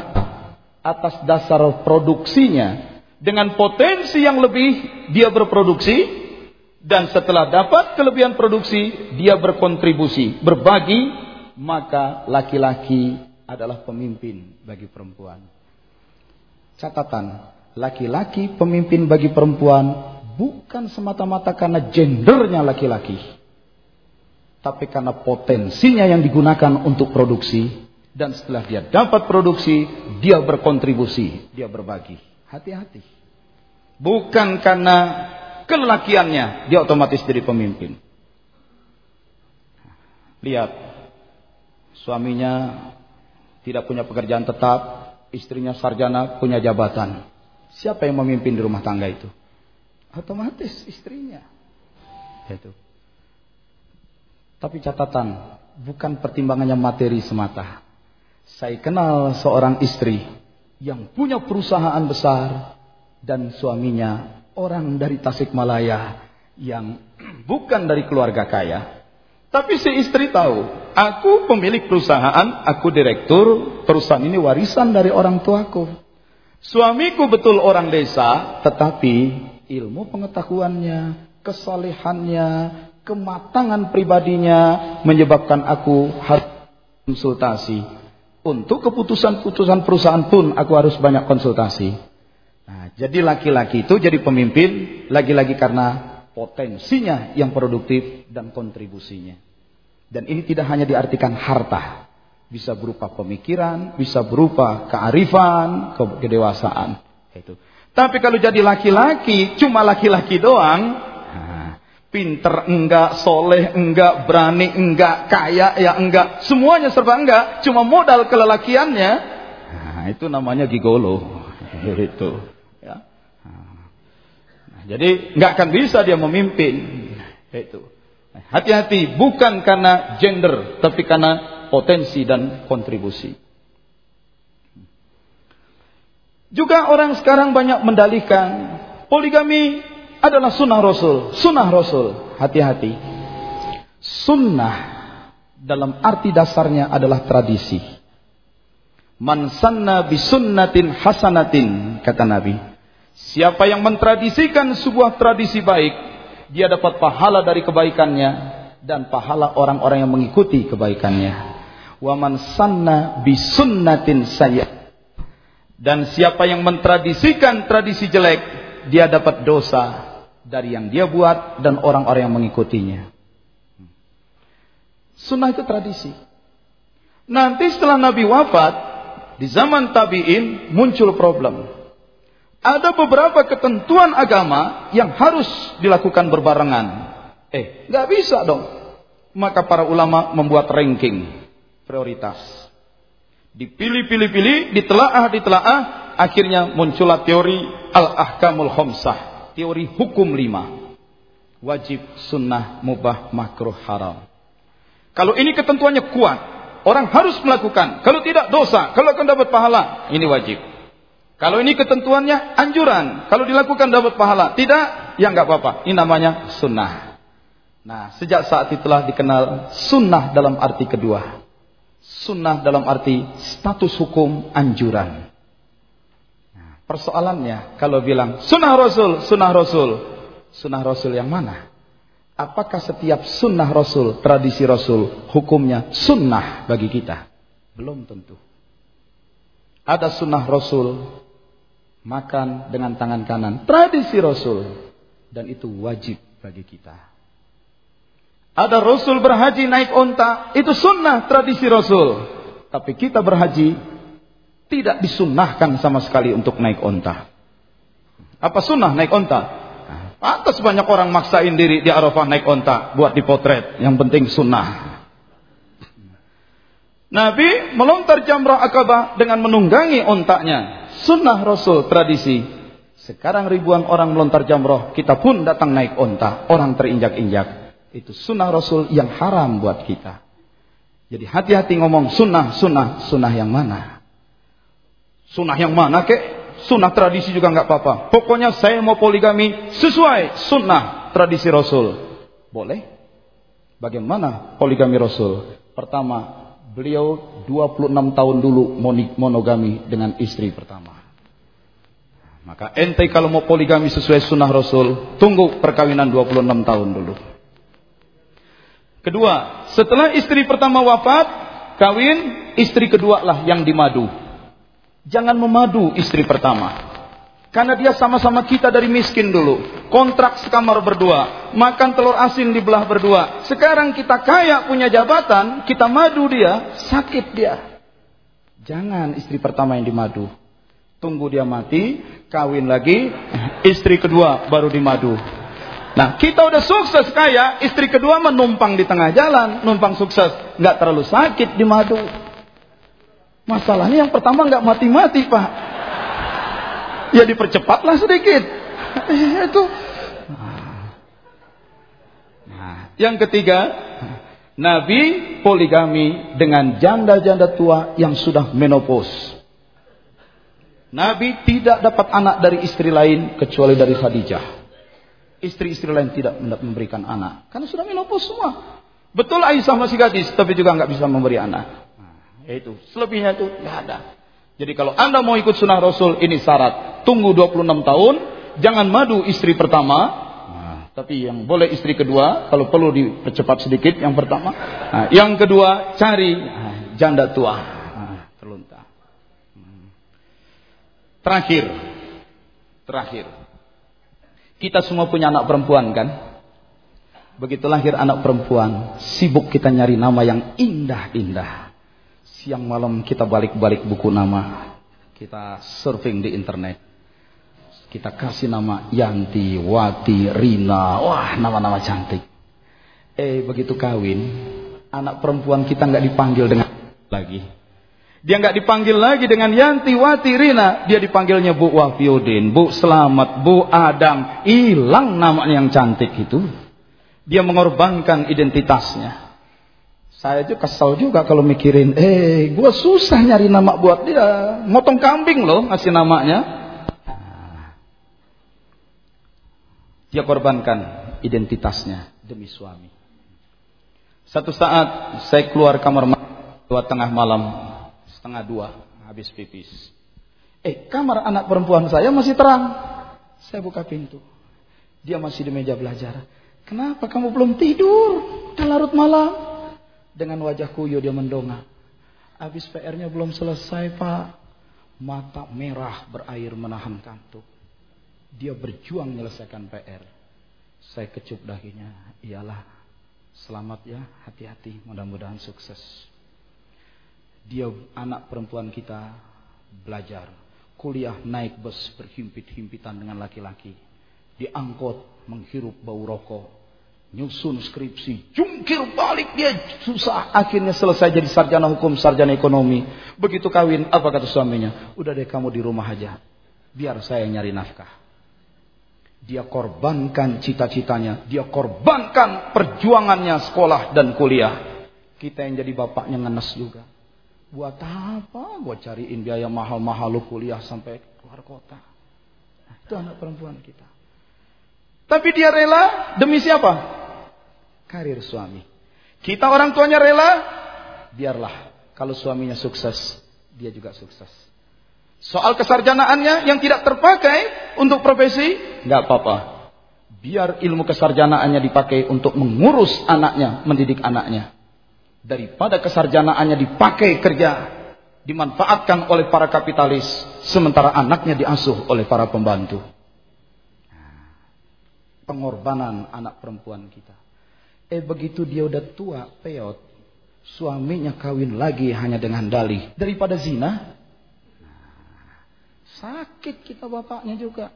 atas dasar produksinya dengan potensi yang lebih dia berproduksi dan setelah dapat kelebihan produksi, dia berkontribusi, berbagi, maka laki-laki adalah pemimpin bagi perempuan. Catatan, laki-laki pemimpin bagi perempuan bukan semata-mata karena gendernya laki-laki. Tapi karena potensinya yang digunakan untuk produksi. Dan setelah dia dapat produksi, dia berkontribusi, dia berbagi. Hati-hati. Bukan karena kelelakiannya, dia otomatis jadi pemimpin. Lihat, suaminya tidak punya pekerjaan tetap, istrinya sarjana punya jabatan. Siapa yang memimpin di rumah tangga itu? Otomatis istrinya. Itu. Tapi catatan, bukan pertimbangannya materi semata. Saya kenal seorang istri yang punya perusahaan besar dan suaminya orang dari Tasikmalaya yang bukan dari keluarga kaya. Tapi si istri tahu, aku pemilik perusahaan, aku direktur, perusahaan ini warisan dari orang tuaku. Suamiku betul orang desa, tetapi ilmu pengetahuannya, kesalehannya, kematangan pribadinya menyebabkan aku harus konsultasi. Untuk keputusan-keputusan perusahaan pun aku harus banyak konsultasi. Nah, jadi laki-laki itu jadi pemimpin lagi-lagi karena potensinya yang produktif dan kontribusinya. Dan ini tidak hanya diartikan harta, bisa berupa pemikiran, bisa berupa kearifan, kedewasaan. Itu. Tapi kalau jadi laki-laki, cuma laki-laki doang, pinter enggak, soleh enggak, berani enggak, kaya ya enggak, semuanya serba enggak, cuma modal kelelakiannya, nah, itu namanya gigolo. Itu. Jadi nggak akan bisa dia memimpin. Itu. Hati-hati, bukan karena gender, tapi karena potensi dan kontribusi. Juga orang sekarang banyak mendalikan poligami adalah sunnah Rasul. Sunnah Rasul. Hati-hati. Sunnah dalam arti dasarnya adalah tradisi. Man sanna bisunnatin hasanatin kata Nabi. Siapa yang mentradisikan sebuah tradisi baik, dia dapat pahala dari kebaikannya dan pahala orang-orang yang mengikuti kebaikannya. Wa man sanna bisunnatin sayyi'ah dan siapa yang mentradisikan tradisi jelek, dia dapat dosa dari yang dia buat dan orang-orang yang mengikutinya. Sunnah itu tradisi. Nanti setelah Nabi wafat, di zaman tabi'in muncul problem. Ada beberapa ketentuan agama yang harus dilakukan berbarengan. Eh, nggak bisa dong. Maka para ulama membuat ranking prioritas. Dipilih-pilih-pilih, ditelaah-ditelaah, akhirnya muncullah teori al-ahkamul khomsah. Teori hukum lima. Wajib, sunnah, mubah, makruh, haram. Kalau ini ketentuannya kuat, orang harus melakukan. Kalau tidak dosa, kalau akan dapat pahala, ini wajib. Kalau ini ketentuannya anjuran, kalau dilakukan dapat pahala, tidak, ya nggak apa-apa. Ini namanya sunnah. Nah, sejak saat itulah dikenal sunnah dalam arti kedua. Sunnah dalam arti status hukum anjuran. Nah, persoalannya kalau bilang sunnah Rasul, sunnah Rasul, sunnah Rasul yang mana? Apakah setiap sunnah Rasul, tradisi Rasul, hukumnya sunnah bagi kita? Belum tentu. Ada sunnah Rasul, makan dengan tangan kanan, tradisi Rasul, dan itu wajib bagi kita. Ada Rasul berhaji naik onta, itu sunnah tradisi Rasul. Tapi kita berhaji tidak disunnahkan sama sekali untuk naik onta. Apa sunnah naik onta? Atas banyak orang maksain diri di Arafah naik onta buat dipotret. Yang penting sunnah. Nabi melontar jamrah akabah dengan menunggangi ontaknya. Sunnah Rasul tradisi. Sekarang ribuan orang melontar jamrah, kita pun datang naik onta. Orang terinjak-injak. Itu sunnah Rasul yang haram buat kita. Jadi hati-hati ngomong sunnah, sunnah, sunnah yang mana? Sunnah yang mana kek? Sunnah tradisi juga nggak apa-apa. Pokoknya saya mau poligami sesuai sunnah tradisi Rasul. Boleh? Bagaimana poligami Rasul? Pertama, beliau 26 tahun dulu monogami dengan istri pertama. Maka ente kalau mau poligami sesuai sunnah Rasul, tunggu perkawinan 26 tahun dulu. Kedua, setelah istri pertama wafat, kawin, istri kedua lah yang dimadu. Jangan memadu istri pertama. Karena dia sama-sama kita dari miskin dulu. Kontrak sekamar berdua. Makan telur asin di belah berdua. Sekarang kita kaya punya jabatan. Kita madu dia. Sakit dia. Jangan istri pertama yang dimadu. Tunggu dia mati. Kawin lagi. Istri kedua baru dimadu. Nah, kita udah sukses kaya, istri kedua menumpang di tengah jalan, numpang sukses, nggak terlalu sakit di madu. Masalahnya yang pertama nggak mati-mati, Pak. Ya dipercepatlah sedikit. Itu. Nah, yang ketiga, Nabi poligami dengan janda-janda tua yang sudah menopause. Nabi tidak dapat anak dari istri lain kecuali dari Khadijah istri-istri lain tidak memberikan anak. Karena sudah menopause semua. Betul Aisyah masih gadis, tapi juga nggak bisa memberi anak. Nah, itu. Selebihnya itu nggak ada. Jadi kalau anda mau ikut sunnah Rasul, ini syarat. Tunggu 26 tahun, jangan madu istri pertama. Nah, tapi yang boleh istri kedua, kalau perlu dipercepat sedikit yang pertama. Nah, yang kedua, cari nah, janda tua. Nah, terlunta. Hmm. Terakhir. Terakhir. Kita semua punya anak perempuan kan? Begitu lahir anak perempuan, sibuk kita nyari nama yang indah-indah. Siang malam kita balik-balik buku nama. Kita surfing di internet. Kita kasih nama Yanti, Wati, Rina. Wah, nama-nama cantik. Eh, begitu kawin, anak perempuan kita nggak dipanggil dengan lagi. Dia nggak dipanggil lagi dengan Yanti, Wati, Rina. Dia dipanggilnya Bu Wafiudin, Bu Selamat, Bu Adam. Hilang namanya yang cantik itu. Dia mengorbankan identitasnya. Saya juga kesel juga kalau mikirin, eh, gue susah nyari nama buat dia. Motong kambing loh ngasih namanya. Dia korbankan identitasnya demi suami. Satu saat saya keluar kamar dua tengah malam, setengah dua, habis pipis. Eh, kamar anak perempuan saya masih terang. Saya buka pintu. Dia masih di meja belajar. Kenapa kamu belum tidur? Udah larut malam. Dengan wajah kuyu dia mendongak. Habis PR-nya belum selesai pak. Mata merah berair menahan kantuk. Dia berjuang menyelesaikan PR. Saya kecup dahinya. Iyalah. Selamat ya. Hati-hati. Mudah-mudahan sukses. Dia anak perempuan kita belajar. Kuliah naik bus berhimpit-himpitan dengan laki-laki. Diangkut menghirup bau rokok nyusun skripsi, jungkir balik dia susah. Akhirnya selesai jadi sarjana hukum, sarjana ekonomi. Begitu kawin, apa kata suaminya? Udah deh kamu di rumah aja, biar saya nyari nafkah. Dia korbankan cita-citanya, dia korbankan perjuangannya sekolah dan kuliah. Kita yang jadi bapaknya ngenes juga. Buat apa? Buat cariin biaya mahal-mahal lu kuliah sampai keluar kota. Itu anak perempuan kita. Tapi dia rela demi siapa? karir suami. Kita orang tuanya rela, biarlah. Kalau suaminya sukses, dia juga sukses. Soal kesarjanaannya yang tidak terpakai untuk profesi, nggak apa-apa. Biar ilmu kesarjanaannya dipakai untuk mengurus anaknya, mendidik anaknya. Daripada kesarjanaannya dipakai kerja, dimanfaatkan oleh para kapitalis, sementara anaknya diasuh oleh para pembantu. Pengorbanan anak perempuan kita. Eh begitu dia udah tua, peot, suaminya kawin lagi hanya dengan dalih daripada zina. sakit kita bapaknya juga.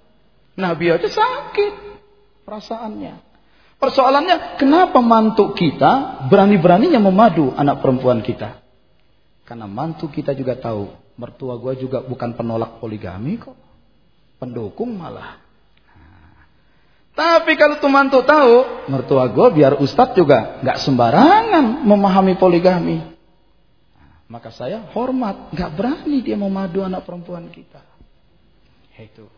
Nabi aja sakit perasaannya. Persoalannya kenapa mantu kita berani-beraninya memadu anak perempuan kita? Karena mantu kita juga tahu mertua gue juga bukan penolak poligami kok. Pendukung malah. Tapi kalau tuh mantu tahu, mertua gue biar ustadz juga nggak sembarangan memahami poligami. Maka saya hormat, nggak berani dia memadu anak perempuan kita. Itu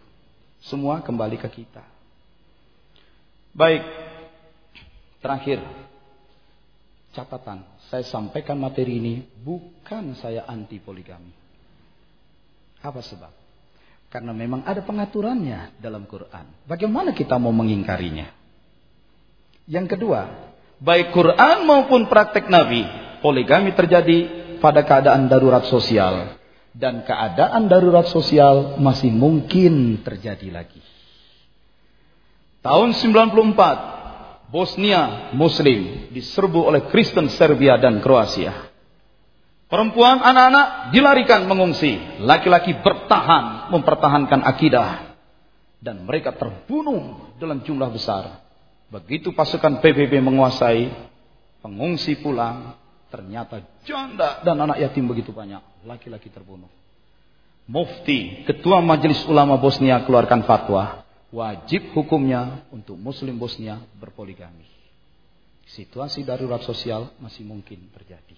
semua kembali ke kita. Baik, terakhir catatan. Saya sampaikan materi ini bukan saya anti poligami. Apa sebab? Karena memang ada pengaturannya dalam Quran. Bagaimana kita mau mengingkarinya? Yang kedua, baik Quran maupun praktek Nabi, poligami terjadi pada keadaan darurat sosial. Dan keadaan darurat sosial masih mungkin terjadi lagi. Tahun 94, Bosnia Muslim diserbu oleh Kristen Serbia dan Kroasia. Perempuan, anak-anak dilarikan mengungsi. Laki-laki bertahan, mempertahankan akidah. Dan mereka terbunuh dalam jumlah besar. Begitu pasukan PBB menguasai, pengungsi pulang, ternyata janda dan anak yatim begitu banyak. Laki-laki terbunuh. Mufti, ketua majelis ulama Bosnia keluarkan fatwa. Wajib hukumnya untuk muslim Bosnia berpoligami. Situasi darurat sosial masih mungkin terjadi.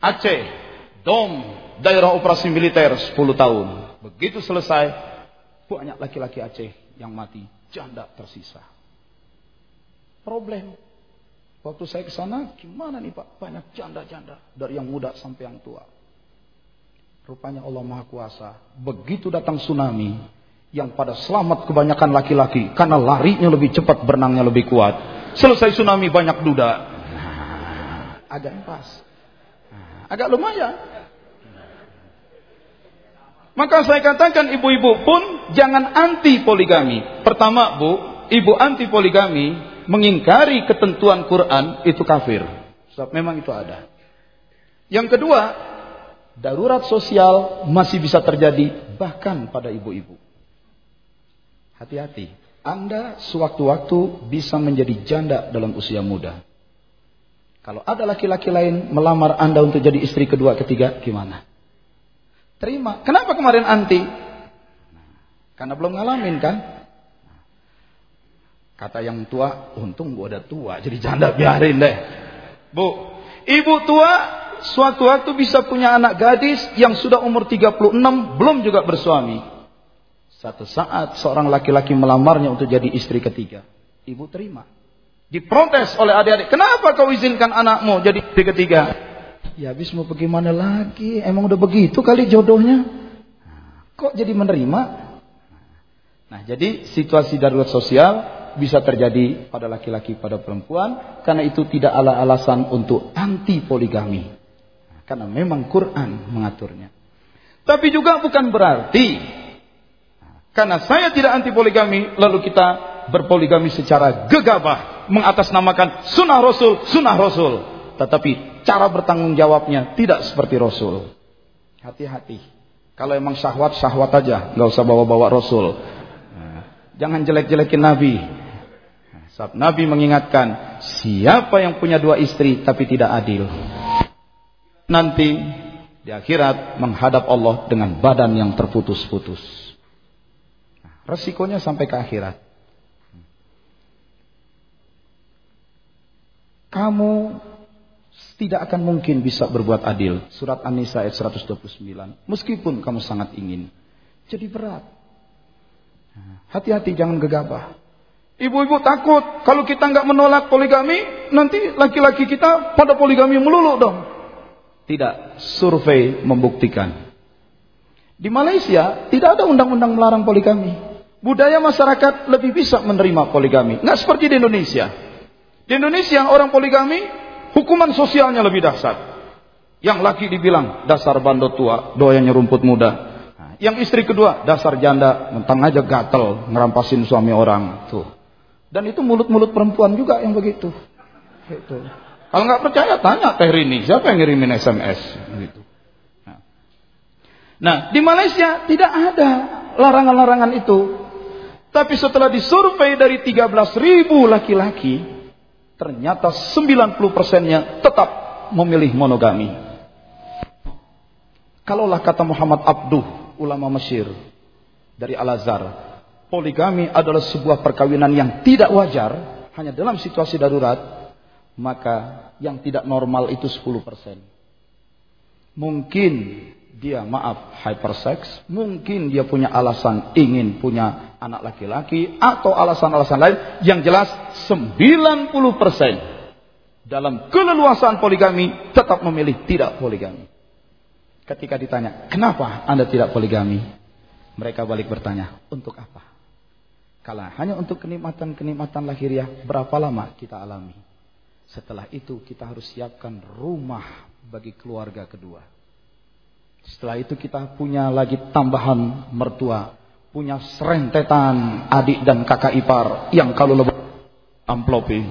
Aceh, DOM, daerah operasi militer 10 tahun. Begitu selesai, banyak laki-laki Aceh yang mati, janda tersisa. Problem. Waktu saya ke sana, gimana nih Pak? Banyak janda-janda dari yang muda sampai yang tua. Rupanya Allah Maha Kuasa. Begitu datang tsunami, yang pada selamat kebanyakan laki-laki karena larinya lebih cepat, berenangnya lebih kuat. Selesai tsunami banyak duda. Nah, agak pas. Agak lumayan. Maka saya katakan ibu-ibu pun jangan anti poligami. Pertama, Bu, ibu anti poligami mengingkari ketentuan Quran itu kafir. Sebab memang itu ada. Yang kedua, darurat sosial masih bisa terjadi bahkan pada ibu-ibu. Hati-hati. Anda sewaktu-waktu bisa menjadi janda dalam usia muda. Kalau ada laki-laki lain melamar Anda untuk jadi istri kedua, ketiga, gimana? Terima. Kenapa kemarin anti? Karena belum ngalamin kan? Kata yang tua, untung gua udah tua, jadi janda biarin deh. Bu, ibu tua suatu waktu bisa punya anak gadis yang sudah umur 36 belum juga bersuami. Satu saat seorang laki-laki melamarnya untuk jadi istri ketiga. Ibu terima. Diprotes oleh adik-adik. Kenapa kau izinkan anakmu jadi istri ketiga? Ya habis mau bagaimana lagi? Emang udah begitu kali jodohnya? Kok jadi menerima? Nah jadi situasi darurat sosial bisa terjadi pada laki-laki pada perempuan. Karena itu tidak ala alasan untuk anti poligami. Karena memang Quran mengaturnya. Tapi juga bukan berarti karena saya tidak anti poligami lalu kita berpoligami secara gegabah mengatasnamakan sunnah Rasul, sunnah Rasul. Tetapi cara bertanggung jawabnya tidak seperti Rasul. Hati-hati. Kalau emang syahwat, syahwat aja. Nggak usah bawa-bawa Rasul. Jangan jelek-jelekin Nabi. Saat Nabi mengingatkan, siapa yang punya dua istri tapi tidak adil. Nanti di akhirat menghadap Allah dengan badan yang terputus-putus. resikonya sampai ke akhirat. Kamu tidak akan mungkin bisa berbuat adil. Surat An-Nisa ayat 129. Meskipun kamu sangat ingin. Jadi berat. Hati-hati jangan gegabah. Ibu-ibu takut kalau kita nggak menolak poligami, nanti laki-laki kita pada poligami melulu dong. Tidak, survei membuktikan. Di Malaysia tidak ada undang-undang melarang poligami. Budaya masyarakat lebih bisa menerima poligami. Nggak seperti di Indonesia. Di Indonesia orang poligami hukuman sosialnya lebih dahsyat. Yang laki dibilang dasar bandot tua, doyannya rumput muda. Nah, yang istri kedua dasar janda, mentang aja gatel ngerampasin suami orang tuh. Dan itu mulut-mulut perempuan juga yang begitu. Gitu. Kalau nggak percaya tanya Teh Rini, siapa yang ngirimin SMS gitu. Nah. nah, di Malaysia tidak ada larangan-larangan itu. Tapi setelah disurvei dari 13 ribu laki-laki, ternyata 90 persennya tetap memilih monogami. Kalaulah kata Muhammad Abduh, ulama Mesir dari Al-Azhar, poligami adalah sebuah perkawinan yang tidak wajar hanya dalam situasi darurat, maka yang tidak normal itu 10 persen. Mungkin dia maaf hypersex, mungkin dia punya alasan ingin punya anak laki-laki atau alasan-alasan lain yang jelas 90% dalam keleluasaan poligami tetap memilih tidak poligami. Ketika ditanya, "Kenapa Anda tidak poligami?" Mereka balik bertanya, "Untuk apa?" Kalau hanya untuk kenikmatan-kenikmatan lahiriah, berapa lama kita alami? Setelah itu kita harus siapkan rumah bagi keluarga kedua. Setelah itu kita punya lagi tambahan mertua. Punya serentetan adik dan kakak ipar yang kalau lebih amplopi.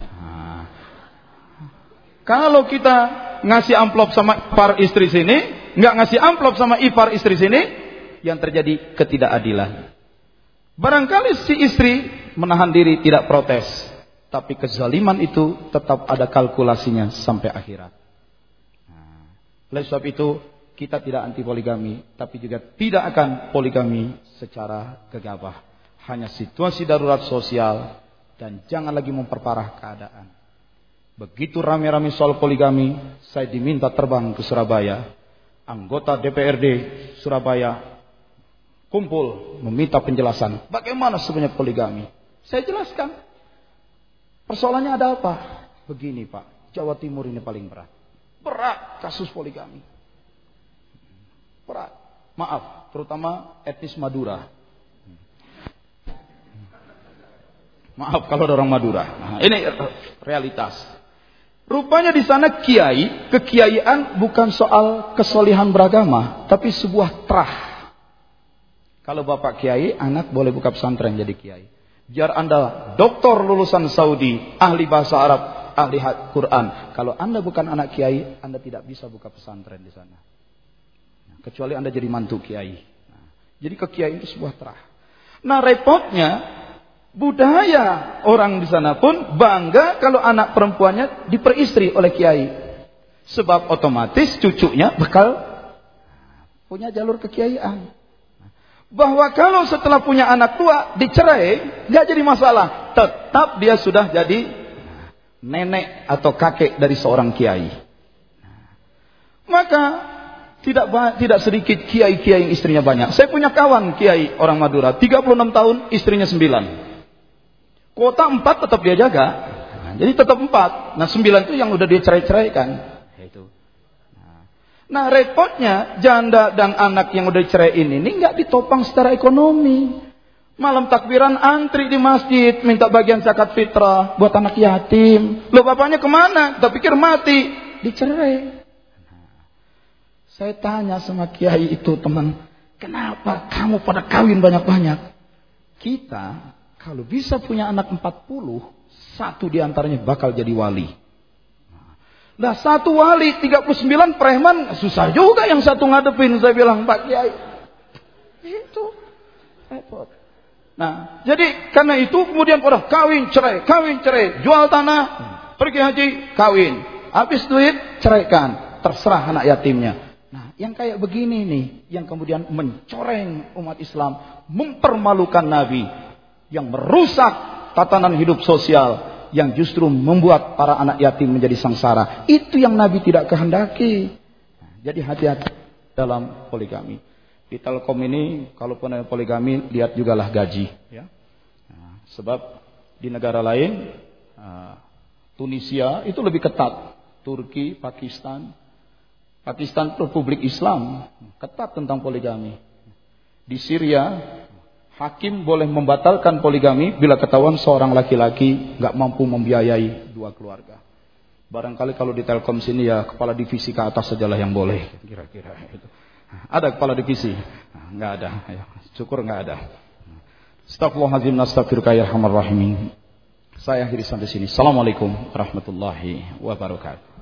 Nah. Kalau kita ngasih amplop sama ipar istri sini, nggak ngasih amplop sama ipar istri sini, yang terjadi ketidakadilan. Barangkali si istri menahan diri tidak protes, tapi kezaliman itu tetap ada kalkulasinya sampai akhirat. Nah, oleh sebab itu kita tidak anti poligami, tapi juga tidak akan poligami secara gegabah. Hanya situasi darurat sosial dan jangan lagi memperparah keadaan. Begitu rame-rame soal poligami, saya diminta terbang ke Surabaya. Anggota DPRD Surabaya kumpul meminta penjelasan bagaimana sebenarnya poligami. Saya jelaskan. Persoalannya ada apa? Begini Pak, Jawa Timur ini paling berat. Berat kasus poligami. Berat. Maaf, terutama etnis Madura. Maaf kalau ada orang Madura. Nah, ini realitas. Rupanya di sana kiai, kekiaian bukan soal kesolihan beragama, tapi sebuah terah. Kalau bapak kiai, anak boleh buka pesantren jadi kiai. Biar anda doktor lulusan Saudi, ahli bahasa Arab, ahli Quran. Kalau anda bukan anak kiai, anda tidak bisa buka pesantren di sana kecuali Anda jadi mantu kiai. Nah, jadi kekiai itu sebuah terah. Nah repotnya budaya orang di sana pun bangga kalau anak perempuannya diperistri oleh kiai. Sebab otomatis cucunya bakal punya jalur kekiaian. Bahwa kalau setelah punya anak tua dicerai, nggak jadi masalah. Tetap dia sudah jadi nenek atau kakek dari seorang kiai. Maka tidak tidak sedikit kiai-kiai yang istrinya banyak. Saya punya kawan kiai orang Madura, 36 tahun, istrinya 9. Kota 4 tetap dia jaga. jadi tetap 4. Nah 9 itu yang udah dia cerai-ceraikan. Nah repotnya janda dan anak yang udah ceraiin ini nggak ditopang secara ekonomi. Malam takbiran antri di masjid minta bagian zakat fitrah buat anak yatim. Lo bapaknya ke mana? Kita pikir mati, dicerai. Saya tanya sama kiai itu teman, kenapa kamu pada kawin banyak-banyak? Kita kalau bisa punya anak 40, satu di antaranya bakal jadi wali. Nah satu wali 39 preman susah juga yang satu ngadepin saya bilang Pak Kiai. Itu repot. Nah, jadi karena itu kemudian orang kawin cerai, kawin cerai, jual tanah, pergi haji, kawin. Habis duit, ceraikan, terserah anak yatimnya. Yang kayak begini nih, yang kemudian mencoreng umat Islam, mempermalukan Nabi, yang merusak tatanan hidup sosial, yang justru membuat para anak yatim menjadi sengsara. Itu yang Nabi tidak kehendaki. Jadi hati-hati dalam poligami. Di Telkom ini, kalaupun ada poligami, lihat juga lah gaji. Ya. Nah, sebab di negara lain, uh, Tunisia itu lebih ketat. Turki, Pakistan. Pakistan Republik Islam, ketat tentang poligami. Di Syria, Hakim boleh membatalkan poligami bila ketahuan seorang laki-laki nggak mampu membiayai dua keluarga. Barangkali kalau di Telkom sini ya kepala divisi ke atas sajalah yang boleh, kira-kira itu. Ada kepala divisi? Nggak ada. Ya, syukur nggak ada. Astagfirullahaladzim, astagfirullahaladzim, rahimin. Saya akhiri sampai sini. Assalamualaikum warahmatullahi wabarakatuh.